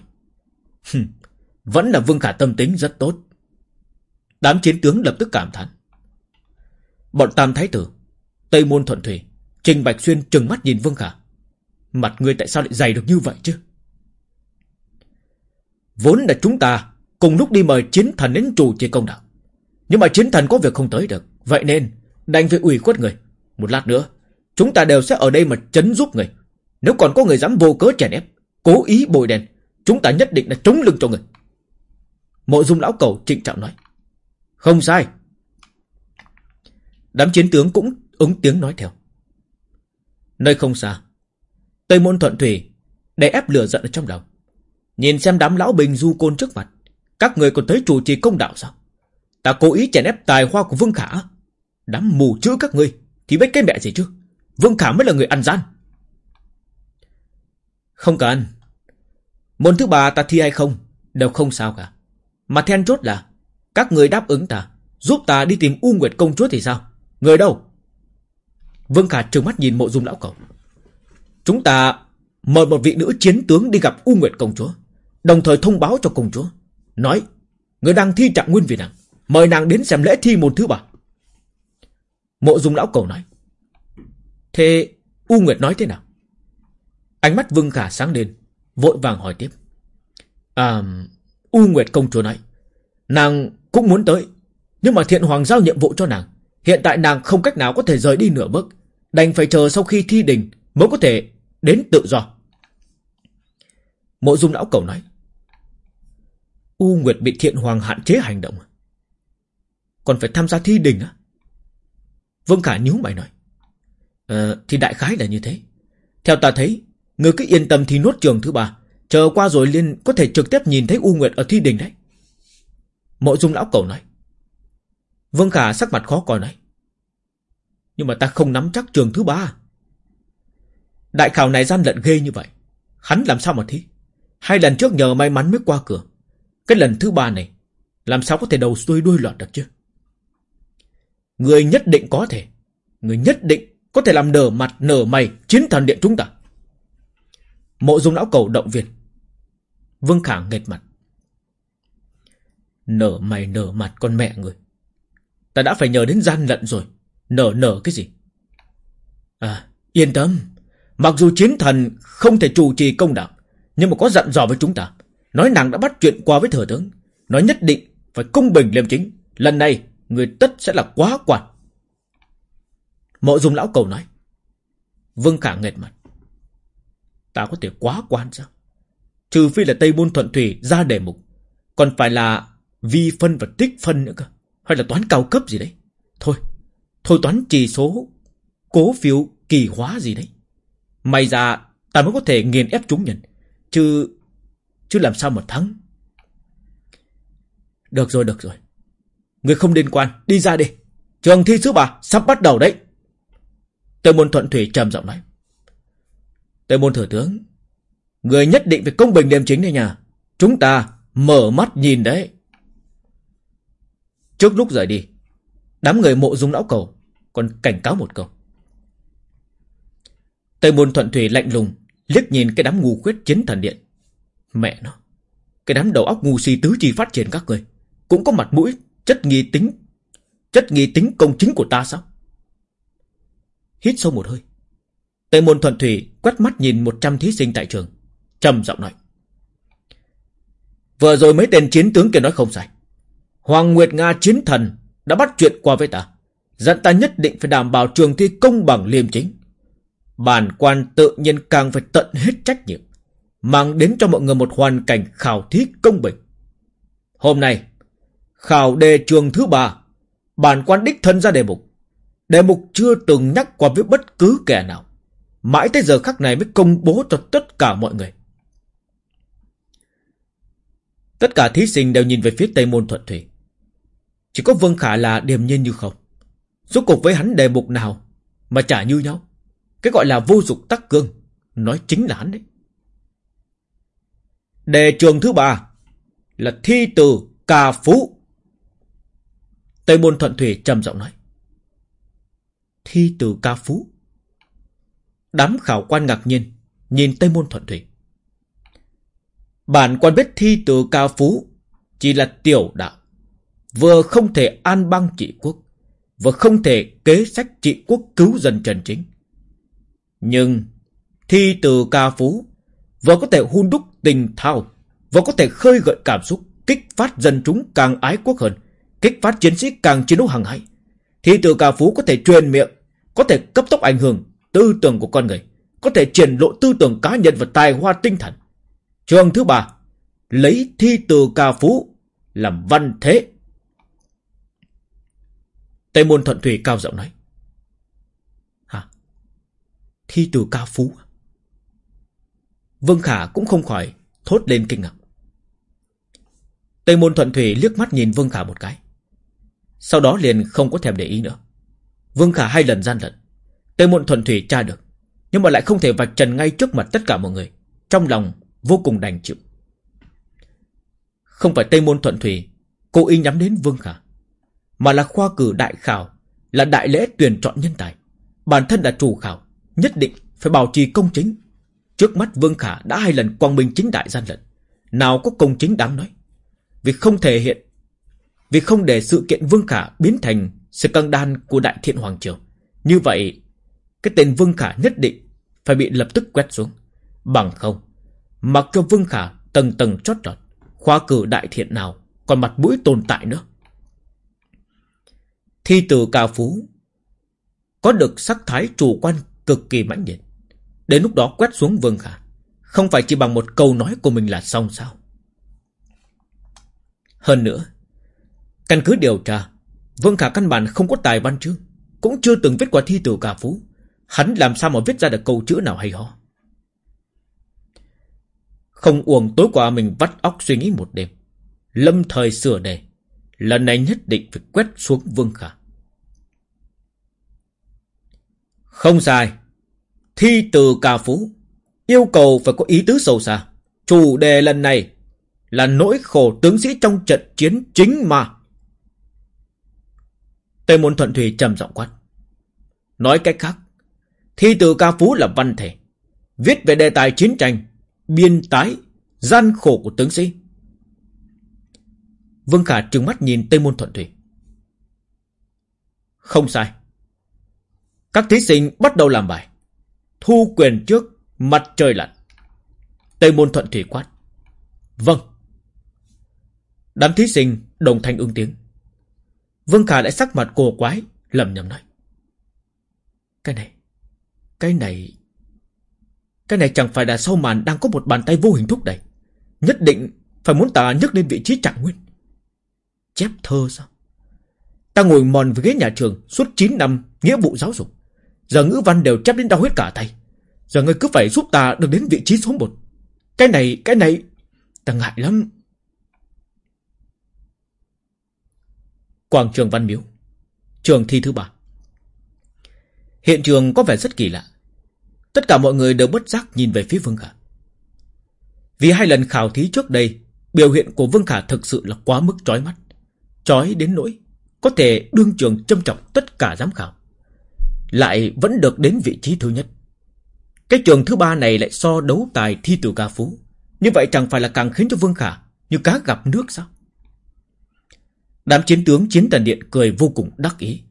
Vẫn là Vương Khả tâm tính rất tốt. Đám chiến tướng lập tức cảm thán. Bọn Tam Thái Tử, Tây Môn Thuận Thủy, Trình Bạch Xuyên trừng mắt nhìn Vương Khả. Mặt ngươi tại sao lại dày được như vậy chứ? Vốn là chúng ta cùng lúc đi mời chiến thần đến chủ trì công đạo. Nhưng mà chiến thần có việc không tới được Vậy nên đành phải ủy khuất người Một lát nữa Chúng ta đều sẽ ở đây mà chấn giúp người Nếu còn có người dám vô cớ chèn ép Cố ý bồi đèn Chúng ta nhất định là chống lưng cho người Mộ dung lão cầu trịnh trọng nói không sai. Đám chiến tướng cũng ứng tiếng nói theo. Nơi không xa, Tây môn thuận thủy Để ép lửa giận ở trong lòng Nhìn xem đám lão bình du côn trước mặt, Các người còn tới chủ trì công đạo sao? Ta cố ý chèn ép tài hoa của Vương Khả. Đám mù chữ các ngươi, Thì biết cái mẹ gì chứ? Vương Khả mới là người ăn gian. Không cần. Môn thứ ba ta thi hay không, Đều không sao cả. Mà then chốt là các người đáp ứng ta, Giúp ta đi tìm U Nguyệt công chúa thì sao? Người đâu? Vương Khả trừng mắt nhìn mộ dung lão cầu Chúng ta mời một vị nữ chiến tướng đi gặp U Nguyệt công chúa, Đồng thời thông báo cho công chúa, Nói, Người đang thi trạng nguyên vì nàng, Mời nàng đến xem lễ thi môn thứ ba. Mộ dung lão cầu nói, Thế U Nguyệt nói thế nào? Ánh mắt Vương Khả sáng lên, Vội vàng hỏi tiếp. À U Nguyệt công chúa nói, Nàng cũng muốn tới. Nhưng mà thiện hoàng giao nhiệm vụ cho nàng. Hiện tại nàng không cách nào có thể rời đi nửa bước. Đành phải chờ sau khi thi đình Mới có thể đến tự do. Mộ dung lão cầu nói, U Nguyệt bị thiện hoàng hạn chế hành động à? Còn phải tham gia thi đình á Vương Khả nhíu mày nói Ờ thì đại khái là như thế. Theo ta thấy, Người cứ yên tâm thi nốt trường thứ ba. Chờ qua rồi Liên có thể trực tiếp nhìn thấy U Nguyệt ở thi đình đấy. Mộ dung lão cầu nói. Vương Khả sắc mặt khó coi nói. Nhưng mà ta không nắm chắc trường thứ ba. Đại khảo này gian lận ghê như vậy. Hắn làm sao mà thi? Hai lần trước nhờ may mắn mới qua cửa. Cái lần thứ ba này, Làm sao có thể đầu xuôi đuôi lọt được chứ? Người nhất định có thể. Người nhất định có thể làm nở mặt, nở mày Chiến thần điện chúng ta. Mộ dung lão cầu động viên. Vương Khả nghệt mặt. Nở mày, nở mặt con mẹ người. Ta đã phải nhờ đến gian lận rồi. Nở nở cái gì? À yên tâm. Mặc dù chiến thần không thể chủ trì công đạo, Nhưng mà có dặn dò với chúng ta. Nói nàng đã bắt chuyện qua với thừa tướng. Nói nhất định phải công bình liêm chính. Lần này, người tất sẽ là quá quản. Mộ dung lão cầu nói. Vương Khả nghệt mặt. Ta có thể quá quan sao? Trừ phi là Tây Môn Thuận Thủy ra đề mục, Còn phải là vi phân và tích phân nữa cơ. Hay là toán cao cấp gì đấy. Thôi Thôi toán chỉ số Cố phiếu kỳ hóa gì đấy. May ra ta mới có thể nghiền ép chúng nhận, Chứ Chứ làm sao mà thắng. Được rồi được rồi. Người không liên quan đi ra đi. Trường thi sứ bà sắp bắt đầu đấy. Tây môn thuận thủy trầm giọng nói. Tây môn thừa tướng Người nhất định phải công bình liêm chính đây nhà. Chúng ta mở mắt nhìn đấy. Trước lúc rời đi, Đám người mộ dung lão cầu Còn cảnh cáo một câu. Tây môn thuận thủy lạnh lùng liếc nhìn cái đám ngu khuyết chiến thần điện. Mẹ nó, Cái đám đầu óc ngu si tứ chi phát triển các người, Cũng có mặt mũi, Chất nghi tính, Chất nghi tính công chính của ta sao? Hít sâu một hơi, Tây môn thuận thủy quét mắt nhìn 100 thí sinh tại trường, trầm giọng nói. Vừa rồi mấy tên chiến tướng kia nói không sai. Hoàng Nguyệt Nga chiến thần Đã bắt chuyện qua với ta. Dặn ta nhất định phải đảm bảo trường thi công bằng liêm chính. Bản quan tự nhiên càng phải tận hết trách nhiệm, Mang đến cho mọi người một hoàn cảnh khảo thí công bình. Hôm nay, Khảo đề trường thứ ba, Bản quan đích thân ra đề mục. Đề mục chưa từng nhắc qua với bất cứ kẻ nào, Mãi tới giờ khắc này mới công bố cho tất cả mọi người. Tất cả thí sinh đều nhìn về phía Tây Môn Thuận Thủy. Chỉ có Vương Khả là điềm nhiên như không. Rốt cuộc với hắn đề mục nào Mà chả như nhau? Cái gọi là vô dụng tắc cương, Nói chính là hắn đấy. Đề trường thứ ba Là thi từ ca phú. Tây Môn Thuận Thủy trầm giọng nói. Thi từ ca phú. Đám khảo quan ngạc nhiên Nhìn Tây Môn Thuận Thủy. Bản quan biết thi từ ca phú Chỉ là tiểu đạo. Vừa không thể an bang trị quốc, Vừa không thể kế sách trị quốc cứu dân trần chính. Nhưng Thi từ ca phú, Vừa có thể hun đúc tình thao, Vừa có thể khơi gợi cảm xúc, Kích phát dân chúng càng ái quốc hơn, Kích phát chiến sĩ càng chiến đấu hàng hay Thi từ ca phú có thể truyền miệng, Có thể cấp tốc ảnh hưởng tư tưởng của con người, Có thể triển lộ tư tưởng cá nhân và tài hoa tinh thần. Trường thứ ba, Lấy thi từ ca phú Làm văn thế. Tây môn thuận thủy cao giọng nói Hả Thi từ ca phú à? Vương Khả cũng không khỏi thốt lên kinh ngạc. Tây môn thuận thủy liếc mắt nhìn Vương Khả một cái. Sau đó liền không có thèm để ý nữa. Vương Khả hai lần gian lận. Tây môn thuận thủy tra được. Nhưng mà lại không thể vạch trần ngay trước mặt tất cả mọi người. Trong lòng vô cùng đành chịu. Không phải Tây môn thuận thủy cố ý nhắm đến Vương Khả. Mà là khoa cử đại khảo. Là đại lễ tuyển chọn nhân tài. Bản thân là chủ khảo. Nhất định phải bảo trì công chính. Trước mắt Vương Khả đã hai lần quang minh chính đại gian lận. Nào có công chính đáng nói. Vì không thể hiện, Vì không để sự kiện Vương Khả biến thành Sự căng đan của Đại Thiện Hoàng Triều Như vậy, Cái tên Vương Khả nhất định Phải bị lập tức quét xuống Bằng không, Mặc cho Vương Khả tầng tầng chót lọt, Khoa cử Đại Thiện nào Còn mặt mũi tồn tại nữa Thi từ ca phú Có được sắc thái chủ quan cực kỳ mãnh liệt Đến lúc đó quét xuống Vương Khả Không phải chỉ bằng một câu nói của mình là xong sao hơn nữa, căn cứ điều tra, Vương Khả căn bản không có tài văn chương, cũng chưa từng viết qua thi từ ca phú. Hắn làm sao mà viết ra được câu chữ nào hay ho. Không uổng tối qua mình vắt óc suy nghĩ một đêm. Lâm thời sửa đề. Lần này nhất định phải quét xuống Vương Khả. Không sai. Thi từ ca phú. Yêu cầu phải có ý tứ sâu xa. Chủ đề lần này là nỗi khổ tướng sĩ trong trận chiến chính mà. Tây môn thuận thủy trầm giọng quát. Nói cách khác, thi từ ca phú là văn thể, viết về đề tài chiến tranh, biên tái, gian khổ của tướng sĩ. Vương Khả trừng mắt nhìn Tây môn thuận thủy. Không sai. Các thí sinh bắt đầu làm bài. Thu quyền trước, mặt trời lặn. Tây môn thuận thủy quát. Vâng. Đám thí sinh đồng thanh ứng tiếng. Vương Khả lại sắc mặt cổ quái, lầm nhầm nói. Cái này, cái này... Cái này chẳng phải là sau màn đang có một bàn tay vô hình thúc đẩy. Nhất định phải muốn ta nhấc lên vị trí trạng nguyên. Chép thơ sao? Ta ngồi mòn với ghế nhà trường suốt 9 năm nghĩa vụ giáo dục. Giờ ngữ văn đều chép đến đau hết cả tay. Giờ ngươi cứ phải giúp ta được đến vị trí số 1. Cái này, cái này... Ta ngại lắm. Quảng trường Văn Miếu Trường thi thứ ba Hiện trường có vẻ rất kỳ lạ Tất cả mọi người đều bất giác nhìn về phía Vương Khả Vì hai lần khảo thí trước đây Biểu hiện của Vương Khả thực sự là quá mức chói mắt Chói đến nỗi Có thể đương trường châm trọng tất cả giám khảo lại vẫn được đến vị trí thứ nhất Cái trường thứ ba này lại so đấu tài thi từ ca phú Như vậy chẳng phải là càng khiến cho Vương Khả Như cá gặp nước sao Đám chiến tướng chiến tần điện cười vô cùng đắc ý.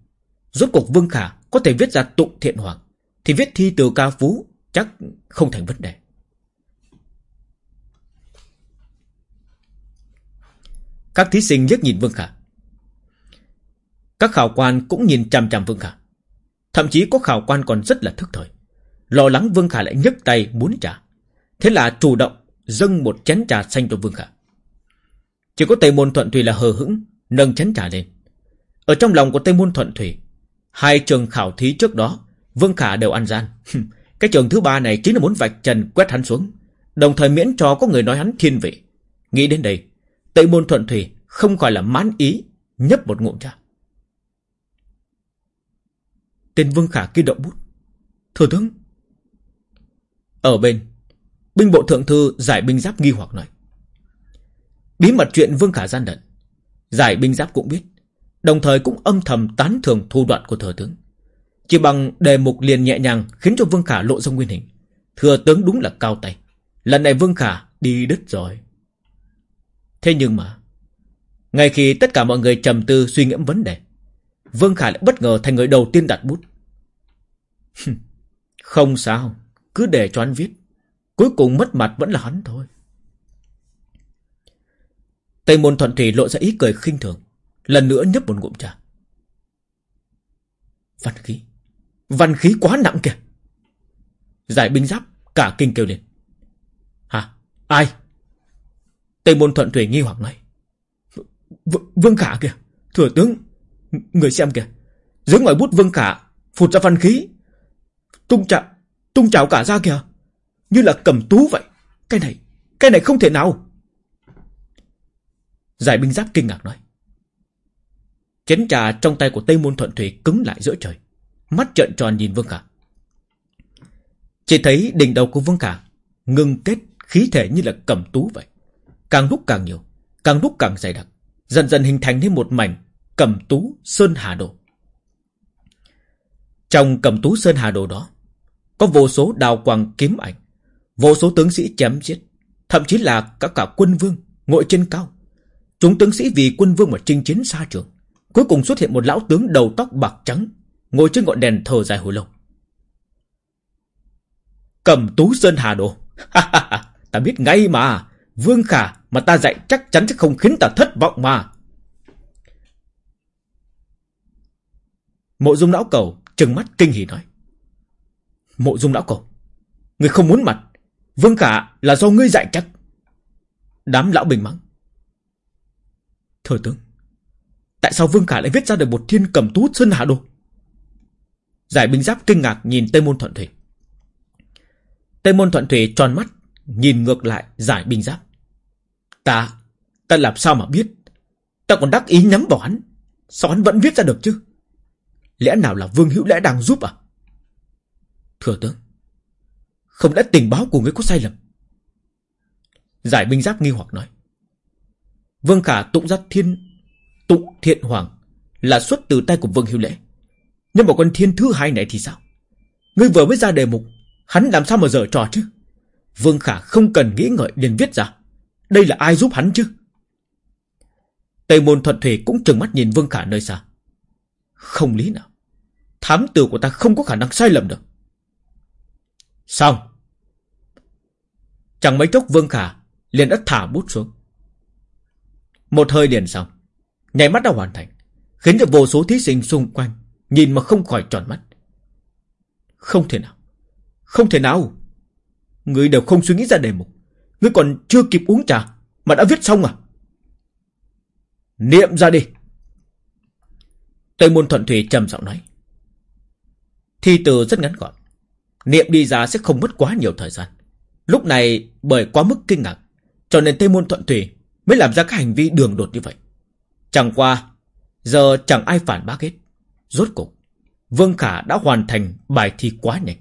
Rốt cuộc Vương Khả có thể viết ra tụng thiện hoàng, thì viết thi từ ca phú chắc không thành vấn đề. Các thí sinh liếc nhìn Vương Khả. Các khảo quan cũng nhìn chằm chằm Vương Khả. Thậm chí có khảo quan còn rất là thức thời. Lo lắng Vương Khả lại nhấc tay muốn trả. Thế là chủ động dâng một chén trà xanh cho Vương Khả. Chỉ có Tây Môn Thuận thủy là hờ hững, nâng chén trà lên. Ở trong lòng của Tây Môn Thuận Thủy, hai trường khảo thí trước đó, Vương Khả đều ăn gian. Cái trường thứ ba này chính là muốn vạch trần quét hắn xuống, đồng thời miễn cho có người nói hắn thiên vị. Nghĩ đến đây, Tây Môn Thuận Thủy không khỏi là mãn ý, nhấp một ngụm trà. Tên Vương Khả kia động bút. Thừa tướng. Ở bên, binh bộ thượng thư giải binh giáp nghi hoặc nói. Bí mật chuyện Vương Khả gian đận Giải binh giáp cũng biết Đồng thời cũng âm thầm tán thưởng thủ đoạn của thừa tướng Chỉ bằng đề mục liền nhẹ nhàng Khiến cho Vương Khả lộ ra nguyên hình Thừa tướng đúng là cao tay Lần này Vương Khả đi đứt rồi Thế nhưng mà Ngay khi tất cả mọi người trầm tư suy ngẫm vấn đề Vương Khả lại bất ngờ thành người đầu tiên đặt bút Không sao, Cứ để cho anh viết Cuối cùng mất mặt vẫn là hắn thôi Tây môn thuận thủy lộ ra ý cười khinh thường. Lần nữa nhấp một ngụm trà. Văn khí. Văn khí quá nặng kìa. Giải binh giáp, cả kinh kêu lên. Hả? Ai? Tây môn thuận thủy nghi hoặc nói. V, vương khả kìa. Thừa tướng. Người xem kìa. Dưới ngoài bút vương khả. Phụt ra văn khí. Tung chạm. Tung trào cả ra kìa. Như là cầm tú vậy. Cái này, cái này không thể nào. Giải binh giáp kinh ngạc nói. Chén trà trong tay của Tây Môn Thuận Thủy cứng lại giữa trời. Mắt trợn tròn nhìn Vương Khả. Chỉ thấy đỉnh đầu của Vương Khả ngưng kết khí thể như là cầm tú vậy. Càng lúc càng nhiều, càng lúc càng dày đặc. Dần dần hình thành nên một mảnh cẩm tú sơn hà đồ. Trong cẩm tú sơn hà đồ đó, có vô số đào quang kiếm ảnh, vô số tướng sĩ chém giết, thậm chí là cả cả quân vương ngồi trên cao. Chúng tướng sĩ vì quân vương mà chinh chiến xa trường. Cuối cùng xuất hiện một lão tướng đầu tóc bạc trắng, ngồi trên ngọn đèn thờ dài hồi lâu. cẩm tú sơn hà đồ. ta biết ngay mà. Vương Khả mà ta dạy chắc chắn sẽ không khiến ta thất vọng mà. Mộ dung lão cầu trừng mắt kinh hỉ nói. Mộ dung lão cầu. Người không muốn mặt. Vương Khả là do ngươi dạy chắc. Đám lão bình mắng. Thưa tướng. Tại sao Vương Khả lại viết ra được một thiên cầm tú sơn hạ đồ? Giải binh giáp kinh ngạc nhìn Tây Môn Thuận Thủy. Tây Môn Thuận Thủy tròn mắt, nhìn ngược lại giải binh giáp. Ta, ta làm sao mà biết? Ta còn đắc ý nhắm vào hắn. Sao hắn vẫn viết ra được chứ? Lẽ nào là Vương Hữu lễ đang giúp à? Thừa tướng, không lẽ tình báo của ngươi có sai lầm? Giải binh giáp nghi hoặc nói. Vương Khả tụng giáp thiên tụng thiện hoàng là xuất từ tay của Vương Hữu Lễ. Nhưng mà con thiên thứ hai này thì sao? Ngươi vừa mới ra đề mục, hắn làm sao mà dở trò chứ? Vương Khả không cần nghĩ ngợi liền viết ra. Đây là ai giúp hắn chứ? Tây môn thuật thủy cũng trừng mắt nhìn Vương Khả nơi xa. Không lý nào. Thám tử của ta không có khả năng sai lầm được. Xong. Chẳng mấy chốc Vương Khả liền đã thả bút xuống. Một hơi liền xong. Nhảy mắt đã hoàn thành. Khiến cho vô số thí sinh xung quanh nhìn mà không khỏi tròn mắt. Không thể nào. Không thể nào. Người đều không suy nghĩ ra đề mục. người còn chưa kịp uống trà mà đã viết xong à? Niệm ra đi. Tây môn thuận thủy trầm giọng nói. Thi từ rất ngắn gọn. Niệm đi ra sẽ không mất quá nhiều thời gian. Lúc này bởi quá mức kinh ngạc, cho nên Tây môn thuận thủy mới làm ra các hành vi đường đột như vậy. Chẳng qua, giờ chẳng ai phản bác hết. Rốt cục, Vương Khả đã hoàn thành bài thi quá nhanh.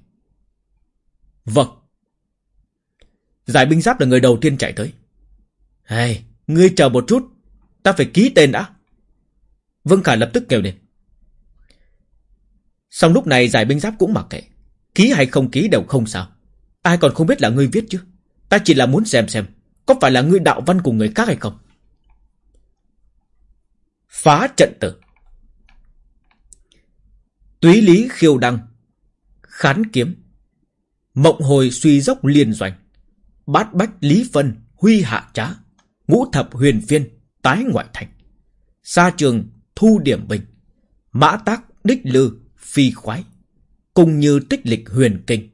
Vâng. Giải binh giáp là người đầu tiên chạy tới. Hey, ngươi chờ một chút, ta phải ký tên đã. Vương Khả lập tức kêu lên. Xong lúc này giải binh giáp cũng mặc kệ. Ký hay không ký đều không sao. Ai còn không biết là ngươi viết chứ. Ta chỉ là muốn xem xem. Có phải là ngươi đạo văn của người khác hay không? Phá trận tử. Túy lý khiêu đăng. Khán kiếm. Mộng hồi suy dốc liên doanh. Bát bách lý phân. Huy hạ trá. Ngũ thập huyền phiên. Tái ngoại thành. Sa trường, thu điểm bình. Mã tác, đích lư phi khoái, cùng như tích lịch huyền kinh,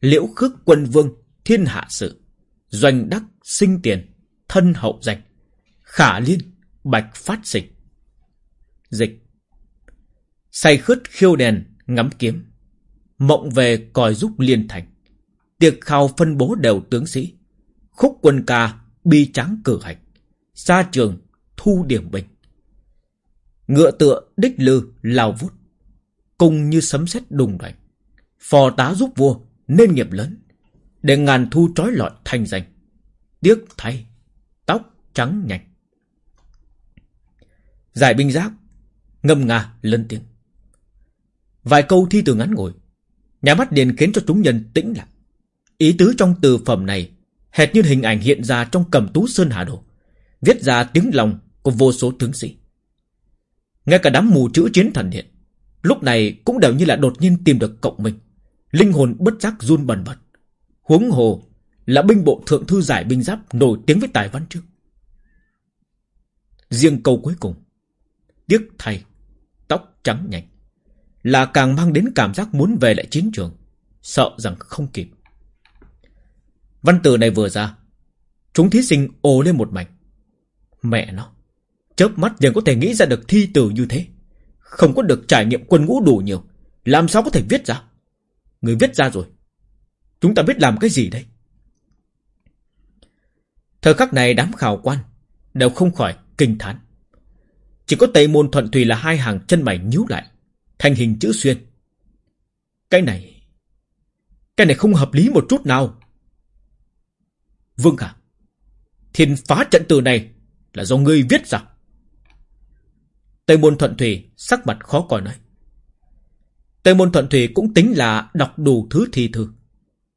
liễu khước quân vương, thiên hạ sự, doanh đắc sinh tiền, thân hậu danh, khả liên, bạch phát sinh. Dịch Say khướt khiêu đèn, ngắm kiếm, mộng về còi giúp liên thành, tiệc khao phân bố đều tướng sĩ, khúc quân ca, bi tráng cử hành, xa trường, thu điểm bình. Ngựa tựa đích lư, lao vút, cùng như sấm sét đùng đoành. Phò tá giúp vua nên nghiệp lớn, để ngàn thu trói lọi thành danh. Tiếc thay, tóc trắng nhanh. Giải binh giáp, ngâm nga lên tiếng. Vài câu thi từ ngắn ngồi, nhà mắt điền khiến cho chúng nhân tĩnh lặng. Ý tứ trong từ phẩm này hệt như hình ảnh hiện ra trong cầm tú sơn hà đồ, viết ra tiếng lòng của vô số tướng sĩ. Ngay cả đám mù chữ chiến thần điện Lúc này cũng đều như là đột nhiên tìm được cộng mình. Linh hồn bất giác run bần bật. Huống hồ là binh bộ thượng thư giải binh giáp nổi tiếng với tài văn trước. Riêng câu cuối cùng. Tiếc thay, tóc trắng nhanh. Là càng mang đến cảm giác muốn về lại chiến trường. Sợ rằng không kịp. Văn từ này vừa ra. Chúng thí sinh ồ lên một mảnh. Mẹ nó. Chớp mắt liền có thể nghĩ ra được thi từ như thế. Không có được trải nghiệm quân ngũ đủ nhiều. Làm sao có thể viết ra? Người viết ra rồi. Chúng ta biết làm cái gì đây? Thời khắc này đám khảo quan Đều không khỏi kinh thán. Chỉ có Tây Môn Thuận Thủy là hai hàng chân mày nhíu lại, Thành hình chữ xuyên. Cái này Cái này không hợp lý một chút nào. Vương Khả, Thiên phá trận từ này Là do ngươi viết ra. Tây Môn Thuận Thủy sắc mặt khó coi nói. Tây Môn Thuận Thủy cũng tính là đọc đủ thứ thi thư.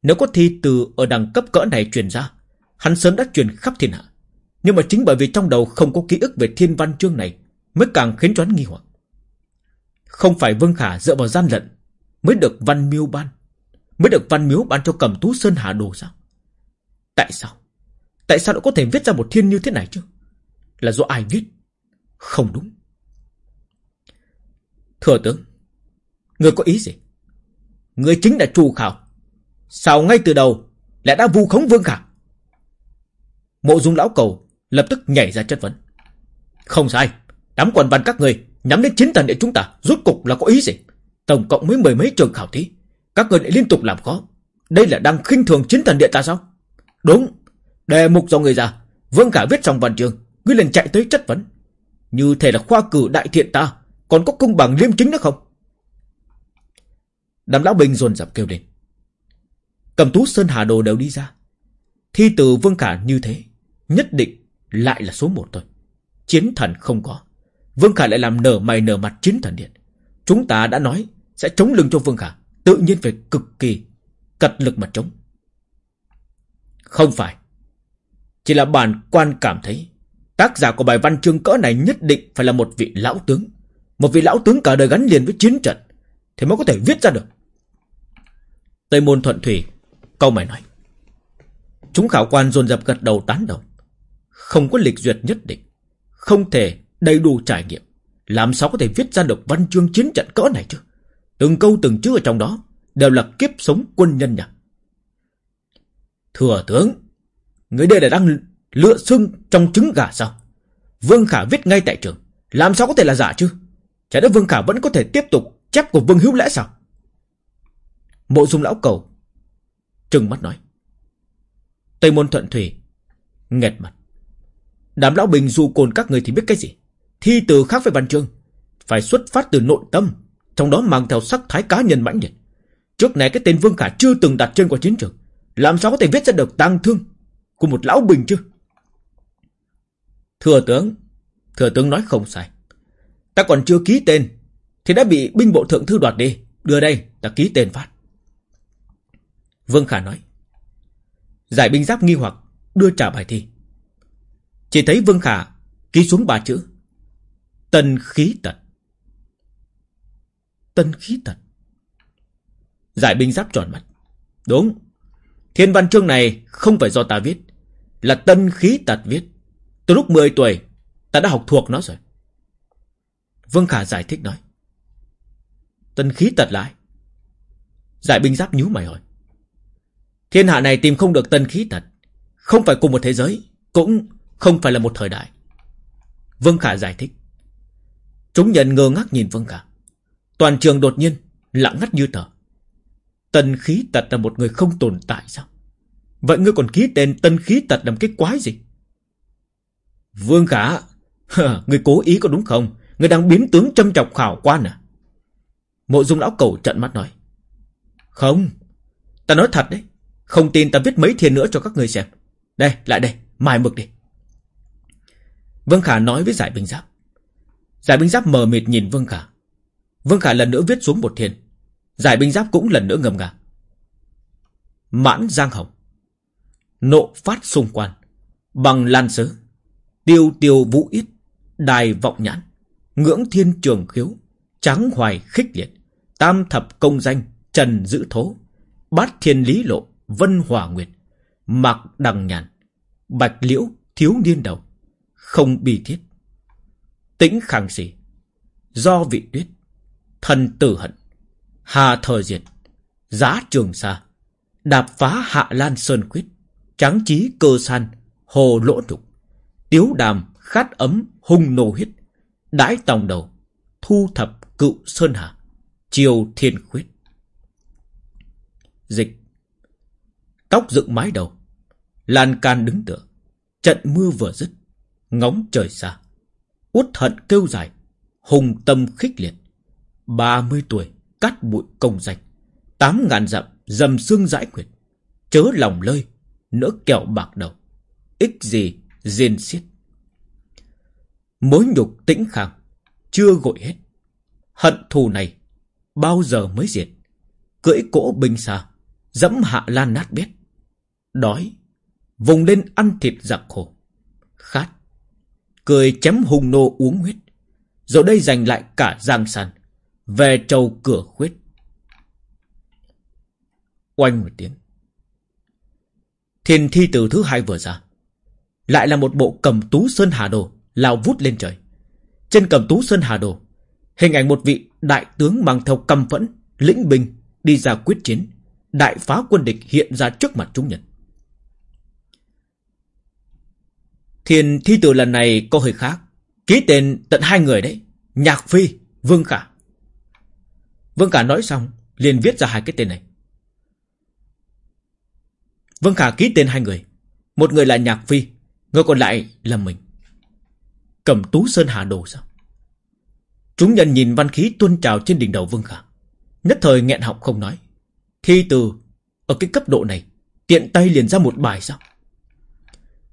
Nếu có thi từ ở đẳng cấp cỡ này truyền ra, Hắn sớm đã truyền khắp thiên hạ. Nhưng mà chính bởi vì trong đầu không có ký ức về thiên văn chương này, Mới càng khiến cho hắn nghi hoặc. Không phải Vương Khả dựa vào gian lận Mới được văn miêu ban, Mới được văn miếu ban cho cầm tú sơn hà đồ sao? Tại sao? Tại sao lại có thể viết ra một thiên như thế này chứ? Là do ai viết? Không đúng. Thừa tướng Người có ý gì? Người chính là trù khảo. Sao ngay từ đầu Lại đã vu khống vương khả? Mộ dung lão cầu Lập tức nhảy ra chất vấn. Không sai, Đám quần văn các người Nhắm đến chiến thần địa chúng ta Rốt cục là có ý gì? Tổng cộng mới mười mấy trường khảo thí, Các người lại liên tục làm khó. Đây là đang khinh thường chiến thần địa ta sao? Đúng, Đề mục do người ra Vương khả viết xong văn trường Ngươi liền chạy tới chất vấn. Như thể là khoa cử đại thiện ta còn có công bằng liêm chính nữa không? Đám lão binh dồn dập kêu lên. Cầm tú Sơn Hà Đồ đều đi ra. Thi từ Vương Khả như thế, Nhất định lại là số một thôi. Chiến thần không có. Vương Khả lại làm nở mày nở mặt chiến thần điện. Chúng ta đã nói Sẽ chống lưng cho Vương Khả, Tự nhiên phải cực kỳ Cật lực mà chống. Không phải. Chỉ là bản quan cảm thấy, Tác giả của bài văn chương cỡ này nhất định phải là một vị lão tướng. Một vị lão tướng cả đời gắn liền với chiến trận, Thì mới có thể viết ra được. Tây môn thuận thủy, Câu mày nói, Chúng khảo quan dồn dập gật đầu tán đầu Không có lịch duyệt nhất định, Không thể đầy đủ trải nghiệm. Làm sao có thể viết ra được văn chương chiến trận cỡ này chứ? Từng câu từng chữ ở trong đó Đều là kiếp sống quân nhân nhỉ? Thừa tướng, Người đây là đang lựa xương trong trứng gà sao? Vương Khả viết ngay tại trường, Làm sao có thể là giả chứ? Chả đất Vương Khả vẫn có thể tiếp tục chép của Vương Hữu Lẽ sao? Mộ dung lão cầu Trừng mắt nói. Tây môn thuận thủy Nghẹt mặt. Đám lão bình du cồn các người thì biết cái gì? Thi từ khác với văn chương, Phải xuất phát từ nội tâm, Trong đó mang theo sắc thái cá nhân mãnh liệt. Trước này cái tên Vương Khả chưa từng đặt chân qua chiến trường, Làm sao có thể viết ra được tang thương Của một lão bình chứ? Thừa tướng Thừa tướng nói không sai. Ta còn chưa ký tên, Thì đã bị binh bộ thượng thư đoạt đi Đưa đây, ta ký tên phát Vương Khả nói. Giải binh giáp nghi hoặc, đưa trả bài thi. Chỉ thấy Vương Khả ký xuống ba chữ. Tân khí tật. Tân khí tật. Giải binh giáp tròn mặt. Đúng. Thiên văn chương này không phải do ta viết. Là tân khí tật viết. Từ lúc 10 tuổi, ta đã học thuộc nó rồi. Vương Khả giải thích nói. Tân khí tật lại. Giải binh giáp nhíu mày hỏi. Thiên hạ này tìm không được tân khí tật, Không phải cùng một thế giới Cũng không phải là một thời đại. Vương Khả giải thích. Chúng nhận ngơ ngác nhìn Vương Khả. Toàn trường đột nhiên Lặng ngắt như tờ. Tân khí tật là một người không tồn tại sao? Vậy ngươi còn ký tên tân khí tật làm cái quái gì? Vương Khả Ngươi cố ý có đúng không? Người đang biến tướng châm chọc khảo quan à Mộ dung lão cầu trận mắt nói Không Ta nói thật đấy không tin ta viết mấy thiên nữa cho các người xem. Đây, lại đây, mài mực đi. Vương Khả nói với Giải Binh Giáp. Giải Binh Giáp mờ mịt nhìn Vương Khả. Vương Khả lần nữa viết xuống một thiên. Giải Binh Giáp cũng lần nữa ngầm ngà. Mãn Giang Hồng. Nộ phát xung quan. Bằng lan sớ. Tiêu tiêu vũ ít. Đài vọng nhãn. Ngưỡng thiên trường khiếu. Tráng hoài khích liệt. Tam thập công danh. Trần giữ thố. Bát thiên lý lộ. Vân Hòa Nguyệt, Mạc Đằng Nhàn, Bạch Liễu Thiếu Niên Đầu, Không Bi Thiết, Tĩnh Khang Sĩ, Do Vị Tuyết, Thần Tử Hận, Hà Thời Diệt, Giá Trường Sa, Đạp Phá Hạ Lan Sơn Quyết, Tráng Trí Cơ San, Hồ Lỗ Trục, Tiếu Đàm Khát Ấm Hung Nô Huyết, Đãi Tòng Đầu, Thu Thập Cựu Sơn Hà, Triều Thiên Khuyết. Dịch. Tóc dựng mái đầu Lan can đứng tựa Trận mưa vừa dứt Ngóng trời xa. Út hận kêu dài Hùng tâm khích liệt. Ba mươi tuổi Cắt bụi công danh Tám ngàn dặm dầm xương dãi quyệt Chớ lòng lơi Nỡ kẹo bạc đầu. Ích gì diên xiết. Mối nhục tĩnh khang, Chưa gội hết. Hận thù này Bao giờ mới diệt? Cưỡi cỗ binh xa, Dẫm hạ lan nát bét. Đói, Vùng lên ăn thịt giặc khổ. Khát, Cười chém hùng nô uống huyết. Rồi đây giành lại cả giang sàn Về trầu cửa khuyết. Oanh một tiếng. Thiên thi từ thứ hai vừa ra, Lại là một bộ cầm tú sơn hà đồ. Lao vút lên trời. Trên cầm tú sơn hà đồ Hình ảnh một vị đại tướng mang theo căm phẫn Lĩnh binh đi ra quyết chiến Đại phá quân địch hiện ra trước mặt chúng nhân. Thiên thi tử lần này có hơi khác Ký tên tận hai người đấy Nhạc Phi, Vương Khả. Vương Khả nói xong liền viết ra hai cái tên này. Vương Khả ký tên hai người Một người là Nhạc Phi Người còn lại là mình. Cầm tú sơn hạ đồ sao? Chúng nhân nhìn văn khí tuôn trào trên đỉnh đầu Vương Khả. Nhất thời nghẹn họng không nói. Thi từ, Ở cái cấp độ này, Tiện tay liền ra một bài sao?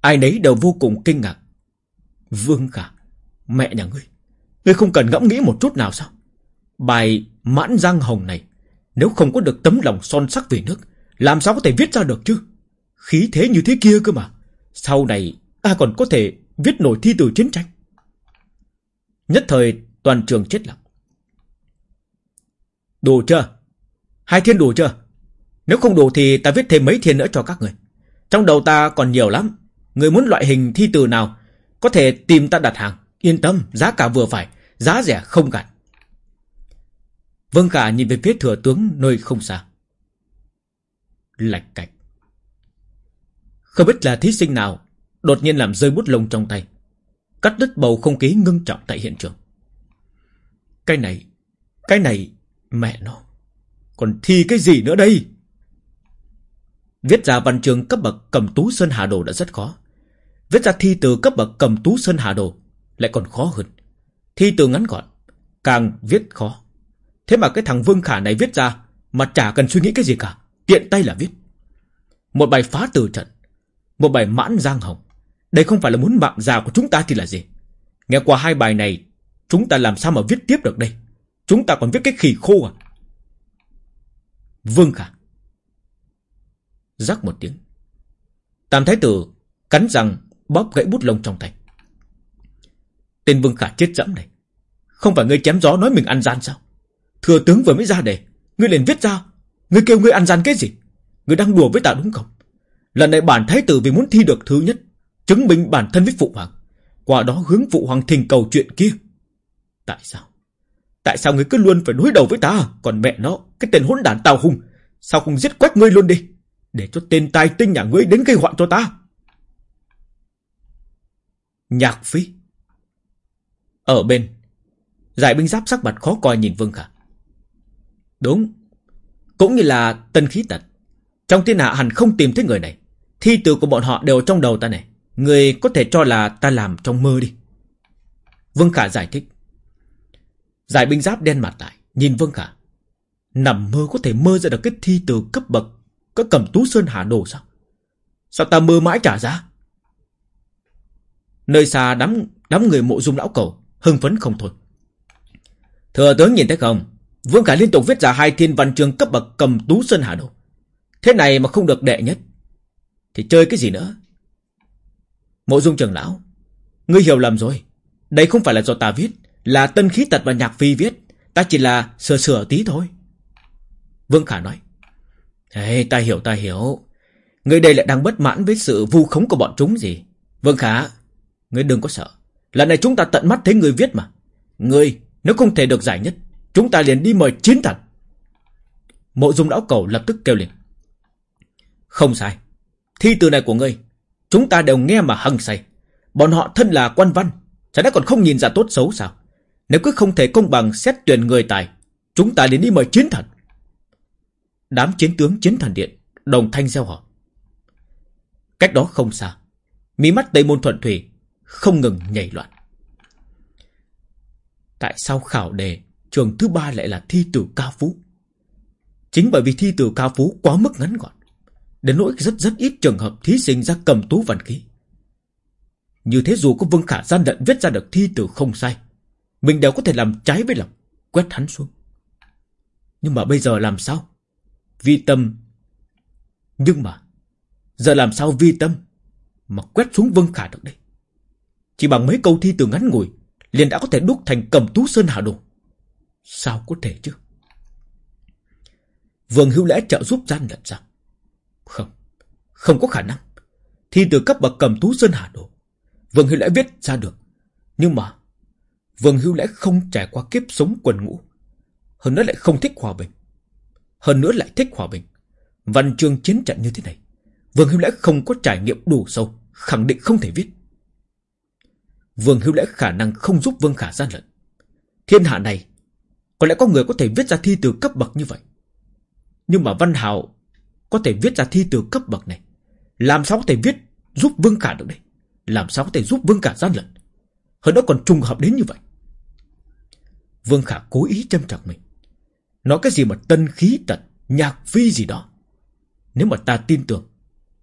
Ai nấy đều vô cùng kinh ngạc. Vương Khả, Mẹ nhà ngươi Ngươi không cần ngẫm nghĩ một chút nào sao? Bài mãn giang hồng này, Nếu không có được tấm lòng son sắc về nước, Làm sao có thể viết ra được chứ? Khí thế như thế kia cơ mà. Sau này, ta còn có thể viết nổi thi từ chiến tranh. Nhất thời toàn trường chết lặng. Đủ chưa? Hai thiên đủ chưa? Nếu không đủ thì ta viết thêm mấy thiên nữa cho các người. Trong đầu ta còn nhiều lắm. Người muốn loại hình thi từ nào, Có thể tìm ta đặt hàng. Yên tâm, giá cả vừa phải, Giá rẻ không gạt Vâng cả nhìn về phía thừa tướng nơi không xa. Lạch cạch. Không biết là thí sinh nào Đột nhiên làm rơi bút lông trong tay. Cắt đứt bầu không khí ngưng trọng tại hiện trường. Cái này Cái này, Mẹ nó. Còn thi cái gì nữa đây? Viết ra văn trường cấp bậc cầm tú sơn hà đồ đã rất khó. Viết ra thi từ cấp bậc cầm tú sơn hà đồ Lại còn khó hơn. Thi từ ngắn gọn, Càng viết khó. Thế mà cái thằng Vương Khả này viết ra Mà chả cần suy nghĩ cái gì cả, Tiện tay là viết. Một bài phá từ trận, Một bài mãn giang hồng. Đây không phải là muốn mạng già của chúng ta thì là gì? Nghe qua hai bài này, Chúng ta làm sao mà viết tiếp được đây? Chúng ta còn viết cái khỉ khô à? Vương Khả. Rắc một tiếng. Tam Thái Tử cắn răng, bóp gãy bút lông trong tay. Tên Vương Khả chết dẫm này Không phải ngươi chém gió nói mình ăn gian sao? Thừa tướng vừa mới ra đề, Ngươi liền viết ra. Ngươi kêu ngươi ăn gian cái gì? Ngươi đang đùa với ta đúng không? Lần này bản thái tử vì muốn thi được thứ nhất Chứng minh bản thân với phụ hoàng. Qua đó hướng phụ hoàng thỉnh cầu chuyện kia. Tại sao? Tại sao người cứ luôn phải đối đầu với ta? Còn mẹ nó, Cái tên hỗn đản tào hùng, Sao không giết quách ngươi luôn đi? Để cho tên tai tinh nhà ngươi đến gây họa cho ta. Nhạc phi. Ở bên, Giải binh giáp sắc mặt khó coi nhìn Vương Khả. Đúng, Cũng như là tân khí tật. Trong thiên hạ hẳn không tìm thấy người này. Thi từ của bọn họ đều trong đầu ta này. Người có thể cho là ta làm trong mơ đi. Vương Khả giải thích. Giải binh giáp đen mặt lại, Nhìn Vương Khả. Nằm mơ có thể mơ ra được cái thi từ cấp bậc, Có cầm tú sơn hà đồ sao? Sao ta mơ mãi trả giá? Nơi xa đám đám người mộ dung lão cầu, Hưng phấn không thôi. Thừa tướng nhìn thấy không? Vương Khả liên tục viết ra hai thiên văn chương cấp bậc cầm tú sơn hà đồ. Thế này mà không được đệ nhất. Thì chơi cái gì nữa? Mộ dung trưởng lão Ngươi hiểu lầm rồi. Đây không phải là do ta viết Là tân khí tật và nhạc phi viết. Ta chỉ là sửa sửa tí thôi. Vương Khả nói Hey, ta hiểu ta hiểu. Ngươi đây lại đang bất mãn với sự vu khống của bọn chúng gì? Vương Khả Ngươi đừng có sợ. Lần này chúng ta tận mắt thấy người viết mà. Ngươi nếu không thể được giải nhất Chúng ta liền đi mời chiến thần. Mộ dung lão cầu lập tức kêu liền Không sai. Thi từ này của ngươi Chúng ta đều nghe mà hăng say. Bọn họ thân là quan văn, Chả đã còn không nhìn ra tốt xấu sao? Nếu cứ không thể công bằng xét tuyển người tài, Chúng ta đến đi mời chiến thần. Đám chiến tướng chiến thần điện Đồng thanh gieo họ Cách đó không xa, Mí mắt Tây Môn Thuận Thủy Không ngừng nhảy loạn. Tại sao khảo đề Trường thứ ba lại là thi tử cao phú? Chính bởi vì thi tử cao phú quá mức ngắn gọn. Đến nỗi rất rất ít trường hợp thí sinh ra cầm tú văn khí. Như thế dù có Vương Khả gian lận viết ra được thi từ không sai, Mình đều có thể làm trái với lòng, Quét hắn xuống. Nhưng mà bây giờ làm sao? Vi tâm. Nhưng mà, Giờ làm sao vi tâm Mà quét xuống Vương Khả được đây? Chỉ bằng mấy câu thi từ ngắn ngủi, liền đã có thể đúc thành cầm tú sơn hạ đồ. Sao có thể chứ? Vương hữu lẽ trợ giúp gian lận sao? Không Không có khả năng Thi từ cấp bậc cầm tú sơn hạ đồ Vương hữu lẽ viết ra được Nhưng mà Vương hữu lẽ không trải qua kiếp sống quần ngũ Hơn nữa lại không thích hòa bình Hơn nữa lại thích hòa bình Văn chương chiến trận như thế này Vương Hữu Lễ không có trải nghiệm đủ sâu, khẳng định không thể viết. Vương Hữu Lễ khả năng không giúp Vương Khả gian lận. Thiên hạ này, có lẽ có người có thể viết ra thi từ cấp bậc như vậy. Nhưng mà Văn Hào có thể viết ra thi từ cấp bậc này. Làm sao có thể viết giúp Vương Khả được đây? Làm sao có thể giúp Vương Khả gian lận? Hơn đó còn trùng hợp đến như vậy. Vương Khả cố ý châm chọc mình. Nói cái gì mà tân khí tật, nhạc phi gì đó. Nếu mà ta tin tưởng,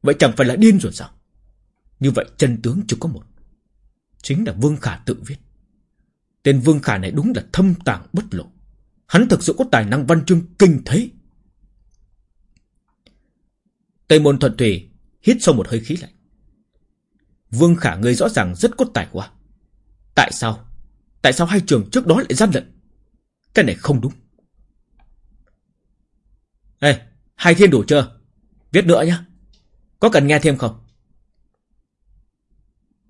Vậy chẳng phải là điên rồi sao Như vậy chân tướng chỉ có một Chính là Vương Khả tự viết Tên Vương Khả này đúng là thâm tàng bất lộ Hắn thực sự có tài năng văn chương kinh thế Tây môn thuận thủy Hít sâu một hơi khí lạnh Vương Khả người rõ ràng rất cốt tài quá. Tại sao Tại sao hai trường trước đó lại gian lận Cái này không đúng Ê, Hai thiên đủ chưa Viết nữa nhá có cần nghe thêm không?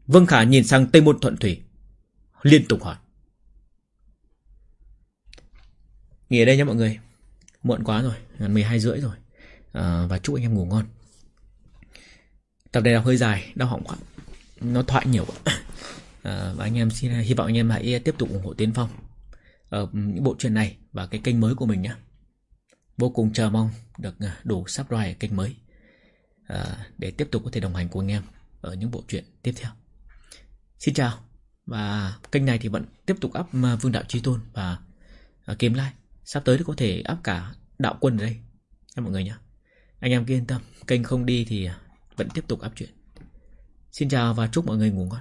Vương Khả nhìn sang Tây Môn Thuận Thủy. Liên tục hỏi. Nghỉ ở đây nhá mọi người. Muộn quá rồi. Gần 12 rưỡi rồi. À, và chúc anh em ngủ ngon. Tập này là hơi dài. Đau họng quá. Nó thoại nhiều quá. À, ờ, và anh em xin hy vọng anh em hãy tiếp tục ủng hộ Tiến Phong ở những bộ truyện này và cái kênh mới của mình nhé. Vô cùng chờ mong được ờ, đủ subscribe kênh mới. À, để tiếp tục có thể đồng hành cùng anh em ở những bộ truyện tiếp theo. Xin chào và kênh này thì vẫn tiếp tục up Vương Đạo Chi Tôn và Kiếm Lai. Sắp tới thì có thể up cả Đạo Quân ở đây các mọi người nhé. Anh em cứ yên tâm, kênh không đi thì vẫn tiếp tục áp chuyện. Xin chào và chúc mọi người ngủ ngon.